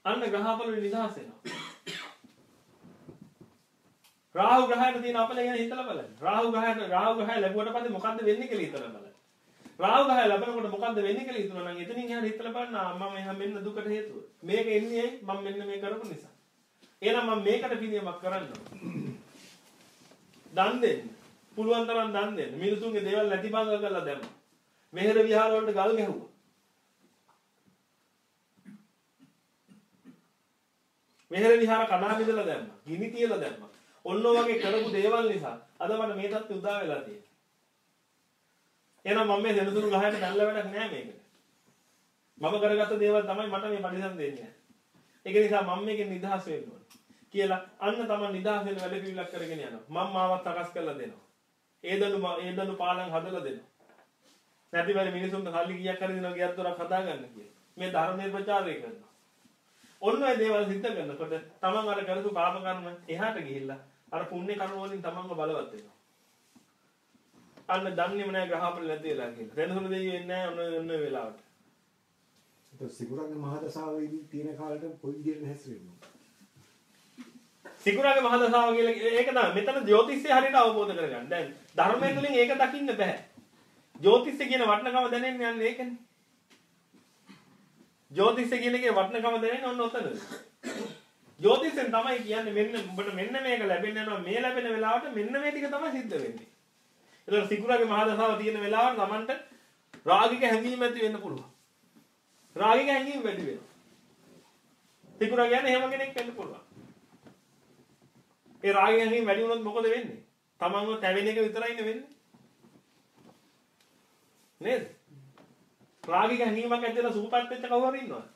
අන්න ග්‍රහපල නිදහස් වෙනවා. රාහු ග්‍රහයට තියෙන අපල ගැන හිතලා බලන්න. රාහු ග්‍රහයට රාහු ග්‍රහය ලැබුවට පස්සේ මොකද්ද වෙන්නේ කියලා හිතලා බලන්න. රාහු ග්‍රහය ලැබෙනකොට මොකද්ද වෙන්නේ කියලා හිතනවා නම් එතනින් එහාට හිතලා බලන්න මම එහා මෙන්න දුකට හේතුව. මේක එන්නේ ඇයි? මම මෙන්න මේ කරපු නිසා. එහෙනම් මම මේකට පිළියමක් කරන්න ඕන. දන් දෙන්න. පුළුවන් තරම් දන් දෙන්න. මිනිසුන්ගේ දේවල් නැති බංග කරලා දැම්මා. මෙහෙර විහාර වලට ගල් ගැහුවා. මෙහෙර විහාර කඩා බිඳලා දැම්මා. ගිනි තියලා දැම්මා. ඔන්න වගේ කරපු දේවල් නිසා අද මට මේ තත්ත්වය උදා වෙලා තියෙනවා. එහෙනම් මම මේ දෙනතුරු ගහයට දැල්ල වැඩක් නෑ මේකට. මම කරගත්ත දේවල් තමයි මට මේ පරිසම් දෙන්නේ. ඒක නිසා මම මේකෙන් නිදහස් වෙන්න ඕනේ. කියලා අන්න තමයි නිදහස් වෙන වැඩ පිළිලක් කරගෙන යනවා. මම මාවත් සකස් කරලා දෙනවා. ඒ දනු ඒ දනු පාලම් හදලා දෙනවා. නැති වෙලෙ මිනිසුන්ට සල්ලි කීයක් හරි දෙනවා ගියත් දොරක් හදාගන්න කියලා. මේ ධර්මයේ ප්‍රචාරය කරනවා. ඔන්න ඔය දේවල් සිද්ධ කරනකොට තමන් අර කරපු පාප කර්ම එහාට ගිහිල්ලා අර පුණ්‍ය කර්ම වලින් තමන්ව බලවත් වෙනවා. අන්න දන්නේම නැහැ ග්‍රහපල නැති වෙලා කියලා. දැනුන දෙයියෝ එන්නේ නැහැ ඔන්න ඔන්න වෙලාවට. ඒක සිකුරාගේ මහදසාවේදී තියෙන කාලෙට කොයි විදිහට හැසිරෙන්නේ? සිකුරාගේ මහදසාව කියලා ඒක තමයි. මෙතන ජ්‍යොතිෂය හරියට අවබෝධ කරගන්න. දැන් ධර්මයෙන් තුලින් ඒක දකින්න බෑ. ජ්‍යොතිෂය කියන වටිනකම දැනෙන්නේ යන්නේ ඒකනේ. ජ්‍යොතිෂය කියන එකේ වටිනකම දැනෙන්නේ ඔන්න ඔතනද. ජ්‍යොතිෂෙන් තමයි කියන්නේ මෙන්න ඔබට මෙන්න මේක ලැබෙන්න යනවා මේ ලැබෙන වෙලාවට මෙන්න මේ ටික තමයි සිද්ධ වෙන්නේ. ඒතකොට සිකුරාගේ මහදසාව තියෙන වෙලාවට Tamanට රාගික හැඟීම් ඇති වෙන්න පුළුවන්. රාගික හැඟීම් වැඩි වෙනවා. සිකුරා කියන්නේ එහෙම කෙනෙක් වෙන්න පුළුවන්. ඒ රාගික හැඟීම් වැඩි වුණොත් මොකද වෙන්නේ? Tamanව තැවෙන එක විතරයිනේ වෙන්නේ. නේද? රාගික හැඟීමක් ඇතිලා සූපත් වෙච්ච කවුරු හරි ඉන්නවද?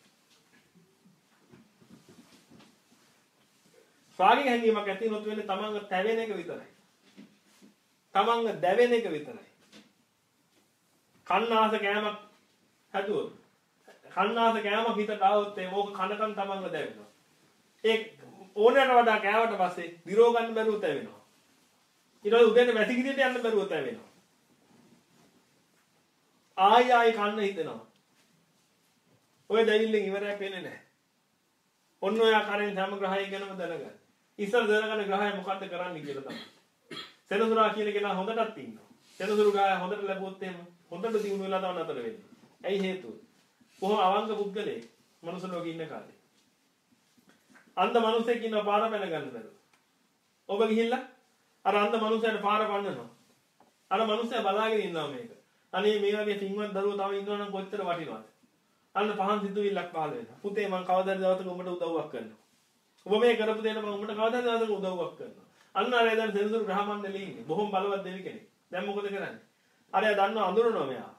රාගික හැඟීමක් ඇති වුණොත් වෙන්නේ Tamanව තැවෙන එක විතරයි. තමන්ව දැවෙන එක විතරයි. කන්නාස කෑමක් හැදුවොත් කන්නාස කෑමක් හිතට ආවොත් ඒ ඕක කනකන් තමන්ව දැවෙනවා. ඒ ඕනෑමට වඩා කෑවට පස්සේ දිරෝ ගන්න බැරුව තැවෙනවා. ඊට පස්සේ උදේට වැසිකිළියට යන්න බැරුව තැවෙනවා. ආයි ආයි කන්න හිතෙනවා. ඔය දැවිල්ලෙන් ඉවරයක් වෙන්නේ නැහැ. ඔන්න ඔය ආකාරයෙන් හැම ග්‍රහය ගැනම දැනගන්න. ඉස්සර දැනගන්න ග්‍රහය මොකද්ද කරන්නේ කියලා තමයි. සෙනසුරා කියන කෙනා හොඳටත් ඉන්නවා. සෙනසුරු ගාය හොඳට ලැබුවොත් එහෙම හොඳට දිනු වෙලා තව නතර වෙන්නේ. ඇයි හේතුව? කොහොම අවංක පුද්ගලයෙක් මනුස්ස ලෝකේ ඉන්න කාලේ. අන්ධ මිනිසෙක් ඉන්න පාර පැන ගන්න බැරුව. ඔබ ගිහිල්ලා අර අන්ධ මිනිසයාට පාර පන්නනවා. අර මිනිසයා බලාගෙන ඉන්නවා මේක. අනේ මේ වගේ සිංහවත් දරුවෝ තව ඉන්නවා නම් කොච්චර වටිනවද? අන්න පහන් සිතුවිල්ලක් පහළ වෙනවා. පුතේ මං කවදාද දවසක උඹට උදව්වක් කරනවා. ඔබ මේ කරපු දෙයට මම උඹට කවදාද දවසක උදව්වක් කරනවා. අන්න අර දැන් සෙනසුරු ග්‍රහමණ්ඩලේ ඉන්නේ. බොහොම බලවත් දෙවි කෙනෙක්. දැන් මොකද කරන්නේ? අර එයා දන්නවා අඳුරනවා මෙයා.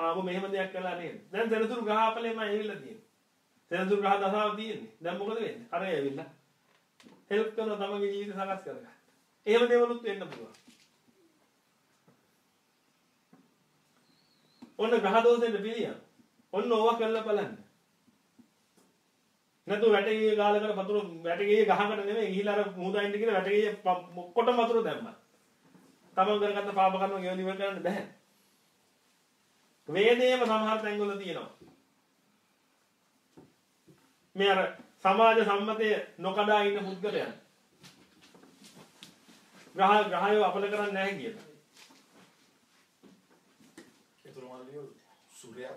ආ ඔබ මෙහෙම දෙයක් කළා නේද? දැන් සෙනසුරු ග්‍රහ අපලේම ඇවිල්ලා තියෙන්නේ. සෙනසුරු ග්‍රහ දසාව තියෙන්නේ. දැන් මොකද වෙන්නේ? අර ඇවිල්ලා හෙල්ප් කරනවා තමන්ගේ ජීවිත සකස් කරගන්න. එහෙම දේවලුත් වෙන්න පුළුවන්. ඔන්න ග්‍රහ දෝෂෙට පිළියම්. ඔන්න ඕවා කරලා බලන්න. නැතු වැටගිය ගාලකට වතුර වැටගිය ගහකට නෙමෙයි ගිහිලා අර මුහුදයින්ට කියලා වැටගිය ඔක්කොටම වතුර දැම්මා. තමන් කරගත්ත පාප කර්ම ගෙවන ඉවර කරන්න බෑ. වේදේම සමහර තැන්වල තියෙනවා. මේ අර සමාජ සම්මතය නොකඩා ඉන්න පුද්ගලයන්. ග්‍රහ ග්‍රහයෝ අපල කරන්නේ නැහැ කියලා. ඒතර මල්ලියෝ සූර්යයා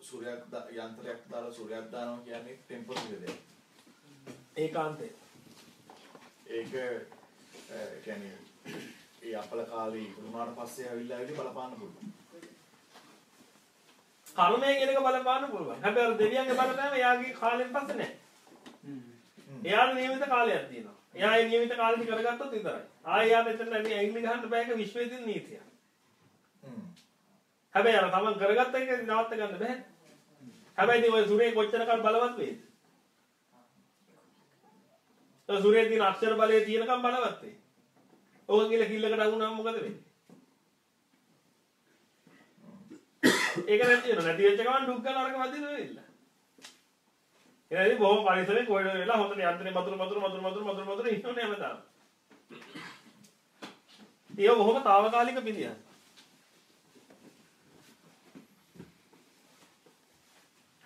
සූර්යයක් යන්ත්‍රයක් දාලා සූර්යයක් දානවා කියන්නේ ටෙම්පරරි දෙයක්. ඒකාන්තේ. ඒක කියන්නේ ඒ අපල කාලේ ඉවරුනාට පස්සේ ඇවිල්ලා ඇවිල්ලා බලපාන්න පුළුවන්. කර්මය කියන එක බලපාන්න පුළුවන්. හැබැයි අර දෙවියන්ගේ බලපෑම එයාගේ කාලෙන් පස්සේ නැහැ. එයාට නියමිත කාලයක් තියෙනවා. එයා ඒ නියමිත කාලෙදි කරගත්තොත් විතරයි. ආයෙ යාට එතන ඇඟිලි ඇඟිලි ගහන්න බෑ ඒක විශ්වයේ තියෙන නීතියක්. හ්ම්. හැබැයි අර තමන් කරගත්ත එක නවත්ත ගන්න බෑ. හැබැයි ඉතින් ඔය සුරේ කොච්චර කල් බලවත් වේද? ඔය සුරේ තියෙන අක්ෂර බලයේ තියෙනකම් බලවත් වෙයි. ඕක කියලා කිල්ලකට අහුනම මොකද වෙන්නේ? ඒක නැති වෙනවා. නැති වෙච්ච ගමන් ඩුක් ගාලා අරක වදින වෙilla. එනදී බොහොම පරිස්සමෙන් කොහෙද වෙලා හොඳට යන්ත්‍රේ මතුරු මතුරු මතුරු මතුරු මතුරු මතුරු ඉන්නෝනේ හැමදාම. ඒක බොහොම తాවකාලික පිළියම්.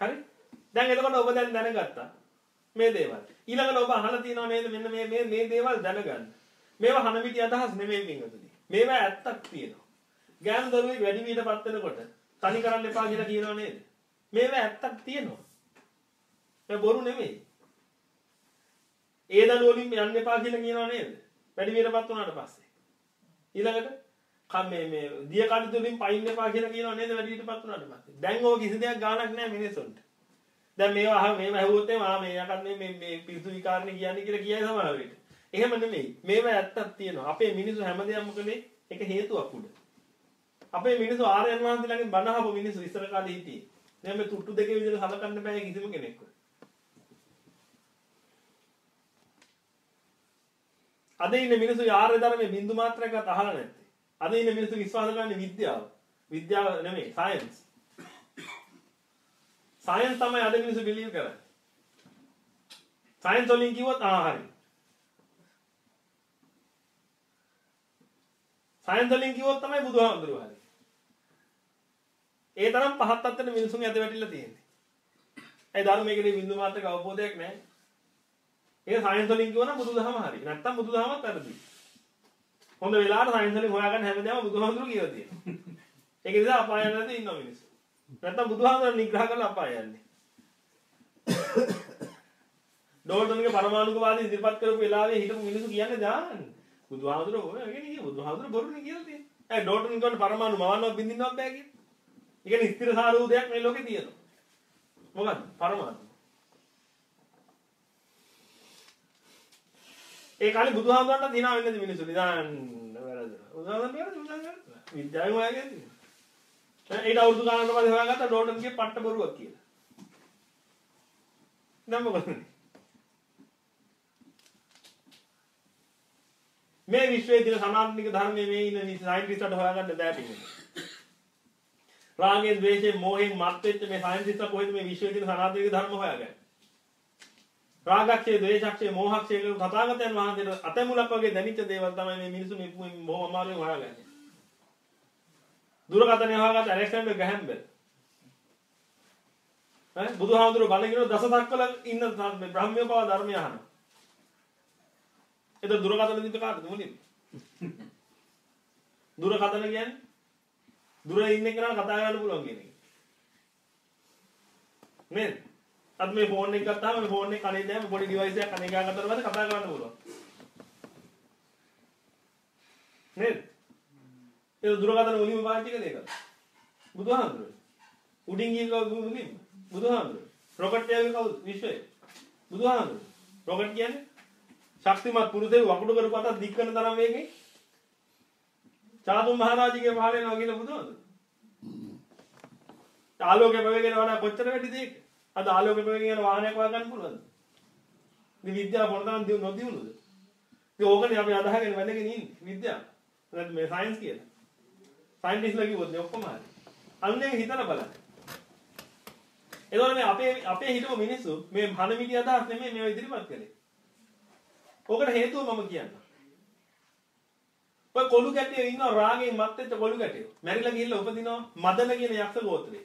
හරි? දැන් එතකොට ඔබ දැන් දැනගත්තා මේ දේවල්. ඊළඟට ඔබ අහලා තියෙනව නේද මෙන්න මේ මේ මේ දේවල් දැනගන්න. මේවා හනමිටි අදහස් නෙමෙයි පින්වතුනි. මේවා ඇත්තක් තියෙනවා. ගෑනු දරුවෙක් වැඩි වියටපත් වෙනකොට තනි කරන්න එපා කියලා කියනව නේද? මේවා ඇත්තක් තියෙනවා. මේ බොරු නෙමෙයි. ඒ දඩ වලින් යන්න එපා කියලා කියනව නේද? වැඩි වියටපත් වුණාට පස්සේ. ඊළඟට කම් මේ මේ දිය කඩ වලින් පයින් එපා කියලා කියනව නේද වැඩි වියටපත් වුණාට පස්සේ. දැන් ඕක කිසි දෙයක් ගාණක් නැහැ මිනිස්සුන්ට. දැන් මේවා අහ මේව ඇහුවොත් එහම ආ මේ යකත් මේ මේ මේ පිසු විකාරණේ කියන්නේ කියලා කියයි සමහර වෙලට. එහෙම නෙමෙයි. මේවා ඇත්තක් තියෙනවා. අපේ මිනිස්සු හැමදේම කලේ ඒක හේතුවක් උඩ. අපේ මිනිස්සු ආර්යයන් වහන්සේලාගෙන් බණ අහපු මිනිස්සු ඉස්සර කාලේ හිටියේ. දැන් මේ තුට්ටු දෙකේ විදිහට සලකන්න බෑ කිසිම කෙනෙක්ව. අද ඉන්න මිනිස්සු ආර්ය ධර්මයේ බින්දු මාත්‍රයක්වත් අහලා නැත්තේ. අද ඉන්න මිනිස්සු විශ්වාස කරන්නේ විද්‍යාව. විද්‍යාව නෙමෙයි සයන්ස්. සයන්ස් තමයි අද මිනිස්සු බිලීව් කරන්නේ. සයන්ස් වලින් කිව්වොත් ආ හරි. සයන්ස් වලින් කිව්වොත් තමයි බුදුහාමුදුරුවෝ හරි. ඒ තරම් පහත් අත්තට මිනිසුන් ඇද වැටිලා තියෙන්නේ. ඒ ධර්මයේ කෙරේ බින්දු මාත්‍රක අවබෝධයක් නැහැ. ඒක සයන්ස් වලින් කිව්වනම් බුදුදහම හරි. නැත්තම් බුදුදහමත් වැරදි. හොඳ වෙලාවට සයන්ස් වලින් හොයාගන්න හැමදාම බුදුහාමුදුරුවෝ කියලා තියෙනවා. ඒක නිසා අපාය යන්නේ ඉන්න මිනිස්සු. නැත්තම් බුදුහාමුදුරුවෝ නිග්‍රහ කරලා අපාය යන්නේ. ඩෝල්ටන්ගේ පරමාණුකවාදී ඉදිරිපත් කරපු වෙලාවේ හිටපු මිනිස්සු කියන්නේ දාන්න. බුදුහාමුදුරුවෝ ඔය කියන්නේ කිය බුදුහාමුදුරුවෝ බොරුනේ කියලා තියෙන්නේ. ඒ ඩෝල්ටන් කියන්නේ පරමාණු මවන්නවත් බින්දින්නවත් බෑ කියන්නේ. ඒ කියන්නේ ස්ථිරසාර වූ දෙයක් මේ ලෝකේ තියෙනවා. මොකද්ද? පරමාණු. ඒ කාලේ බුදුහාමුදුරන්ට දිනා වෙන්නේ මිනිස්සු නිදාන්න වැරදුනා. බුදුහාමුදුරන් වැරදුනා. බුදුහාමුදුරන් වැරදුනා. විද්‍යාවෙන් හොයාගෙන තියෙනවා. දැන් ඒට අවුරුදු ගානකට පස්සේ හොයාගත්ත ඩෝල්ටන්ගේ පට්ට බොරුවක් කියලා. දැන් මොකද වෙන්නේ? මේ විශ්වයේ තියෙන සනාතනික ධර්මයේ මේ ඉන්න සයන්ටිස්ට්ට හොයාගන්න බෑ පිටින්. රාගයෙන්, ද්වේෂයෙන්, මෝහයෙන් මත් වෙච්ච මේ සයන්ටිස්ට්ලා කොහෙද මේ විශ්වයේ තියෙන සනාතනික ධර්ම හොයාගන්නේ? රාගක්ෂය, ද්වේෂක්ෂය, මෝහක්ෂය කියන තථාගතයන් වහන්සේට අතමුලක් වගේ දැනිච්ච දේවල් තමයි මේ මිනිස්සු මේ බොහොම අමාරුවෙන් හොයාගන්නේ. දුරකථනය හොයාගත්ත ඇලෙක්සැන්ඩර් ග්‍රැහම් බෙල්. ඈ බුදුහාමුදුරුවෝ බණකිනු දසදක් වල ඉන්න බ්‍රහ්මිය පව ධර්මය අහනවා. එතකොට දුරකථන දීප කාටද මුලින්ම? දුරකථන කියන්නේ දුර ඉන්න කෙනා කතා කරන්න පුළුවන් කියන එක. නේද? අද මේ ෆෝන් එක ගත්තාම මේ ෆෝන් එක කනේ දැම්ම පොඩි ඩිවයිස් එකක් කනේ ගාගත්තට පස්සේ කතා කරන්න පුළුවන්. නේද? ඒ දුරකථන මුලින්ම පාවිච්චි කළේ ඒක. බුදුහාමුදුරුවෝ. උඩින් ගිය කවුද මුලින්ම? බුදුහාමුදුරුවෝ. රොකට් එකේ කවුද විශ්වයේ? බුදුහාමුදුරුවෝ. රොකට් කියන්නේ ශක්තිමත් පුරුෂයෙකු වකුඩු කරපු අතක් දික් කරන තරම් වේගෙන් චාතුම් මහරජිගේ පහල වෙනවා කියලා බුදුහාමුදුරුවෝ. ආලෝකය ප්‍රවේගයෙන් වඩා කොච්චර වැඩිද ඒක? අද ආලෝකය ප්‍රවේගයෙන් යන වාහනයක් හොයාගන්න පුළුවන්ද? ඉතින් විද්‍යාව මොනතරම් දියු නොදියුණුද? ඉතින් ඕකනේ අපි අදහගෙන වැඩගෙන ඉන්නේ විද්‍යාව. නැත්නම් මේ සයන්ස් කියලා. සයන්ටිස්ලා කිව්වොත් නේ ඔක්කොම හරි. අන්නේ හිතලා බලන්න. එතකොට මේ අපේ අපේ හිටපු මිනිස්සු මේ හන මිටි අදහස් නෙමෙයි මේව ඉදිරිපත් කළේ. ඕකට හේතුව මම කියන්නම්. ඔය කොළු කැටියෝ ඉන්නවා රාගෙන් මත් වෙච්ච කොළු කැටියෝ. මැරිලා ගිහිල්ලා උපදිනවා මදන කියන යක්ෂ ගෝත්‍රේ.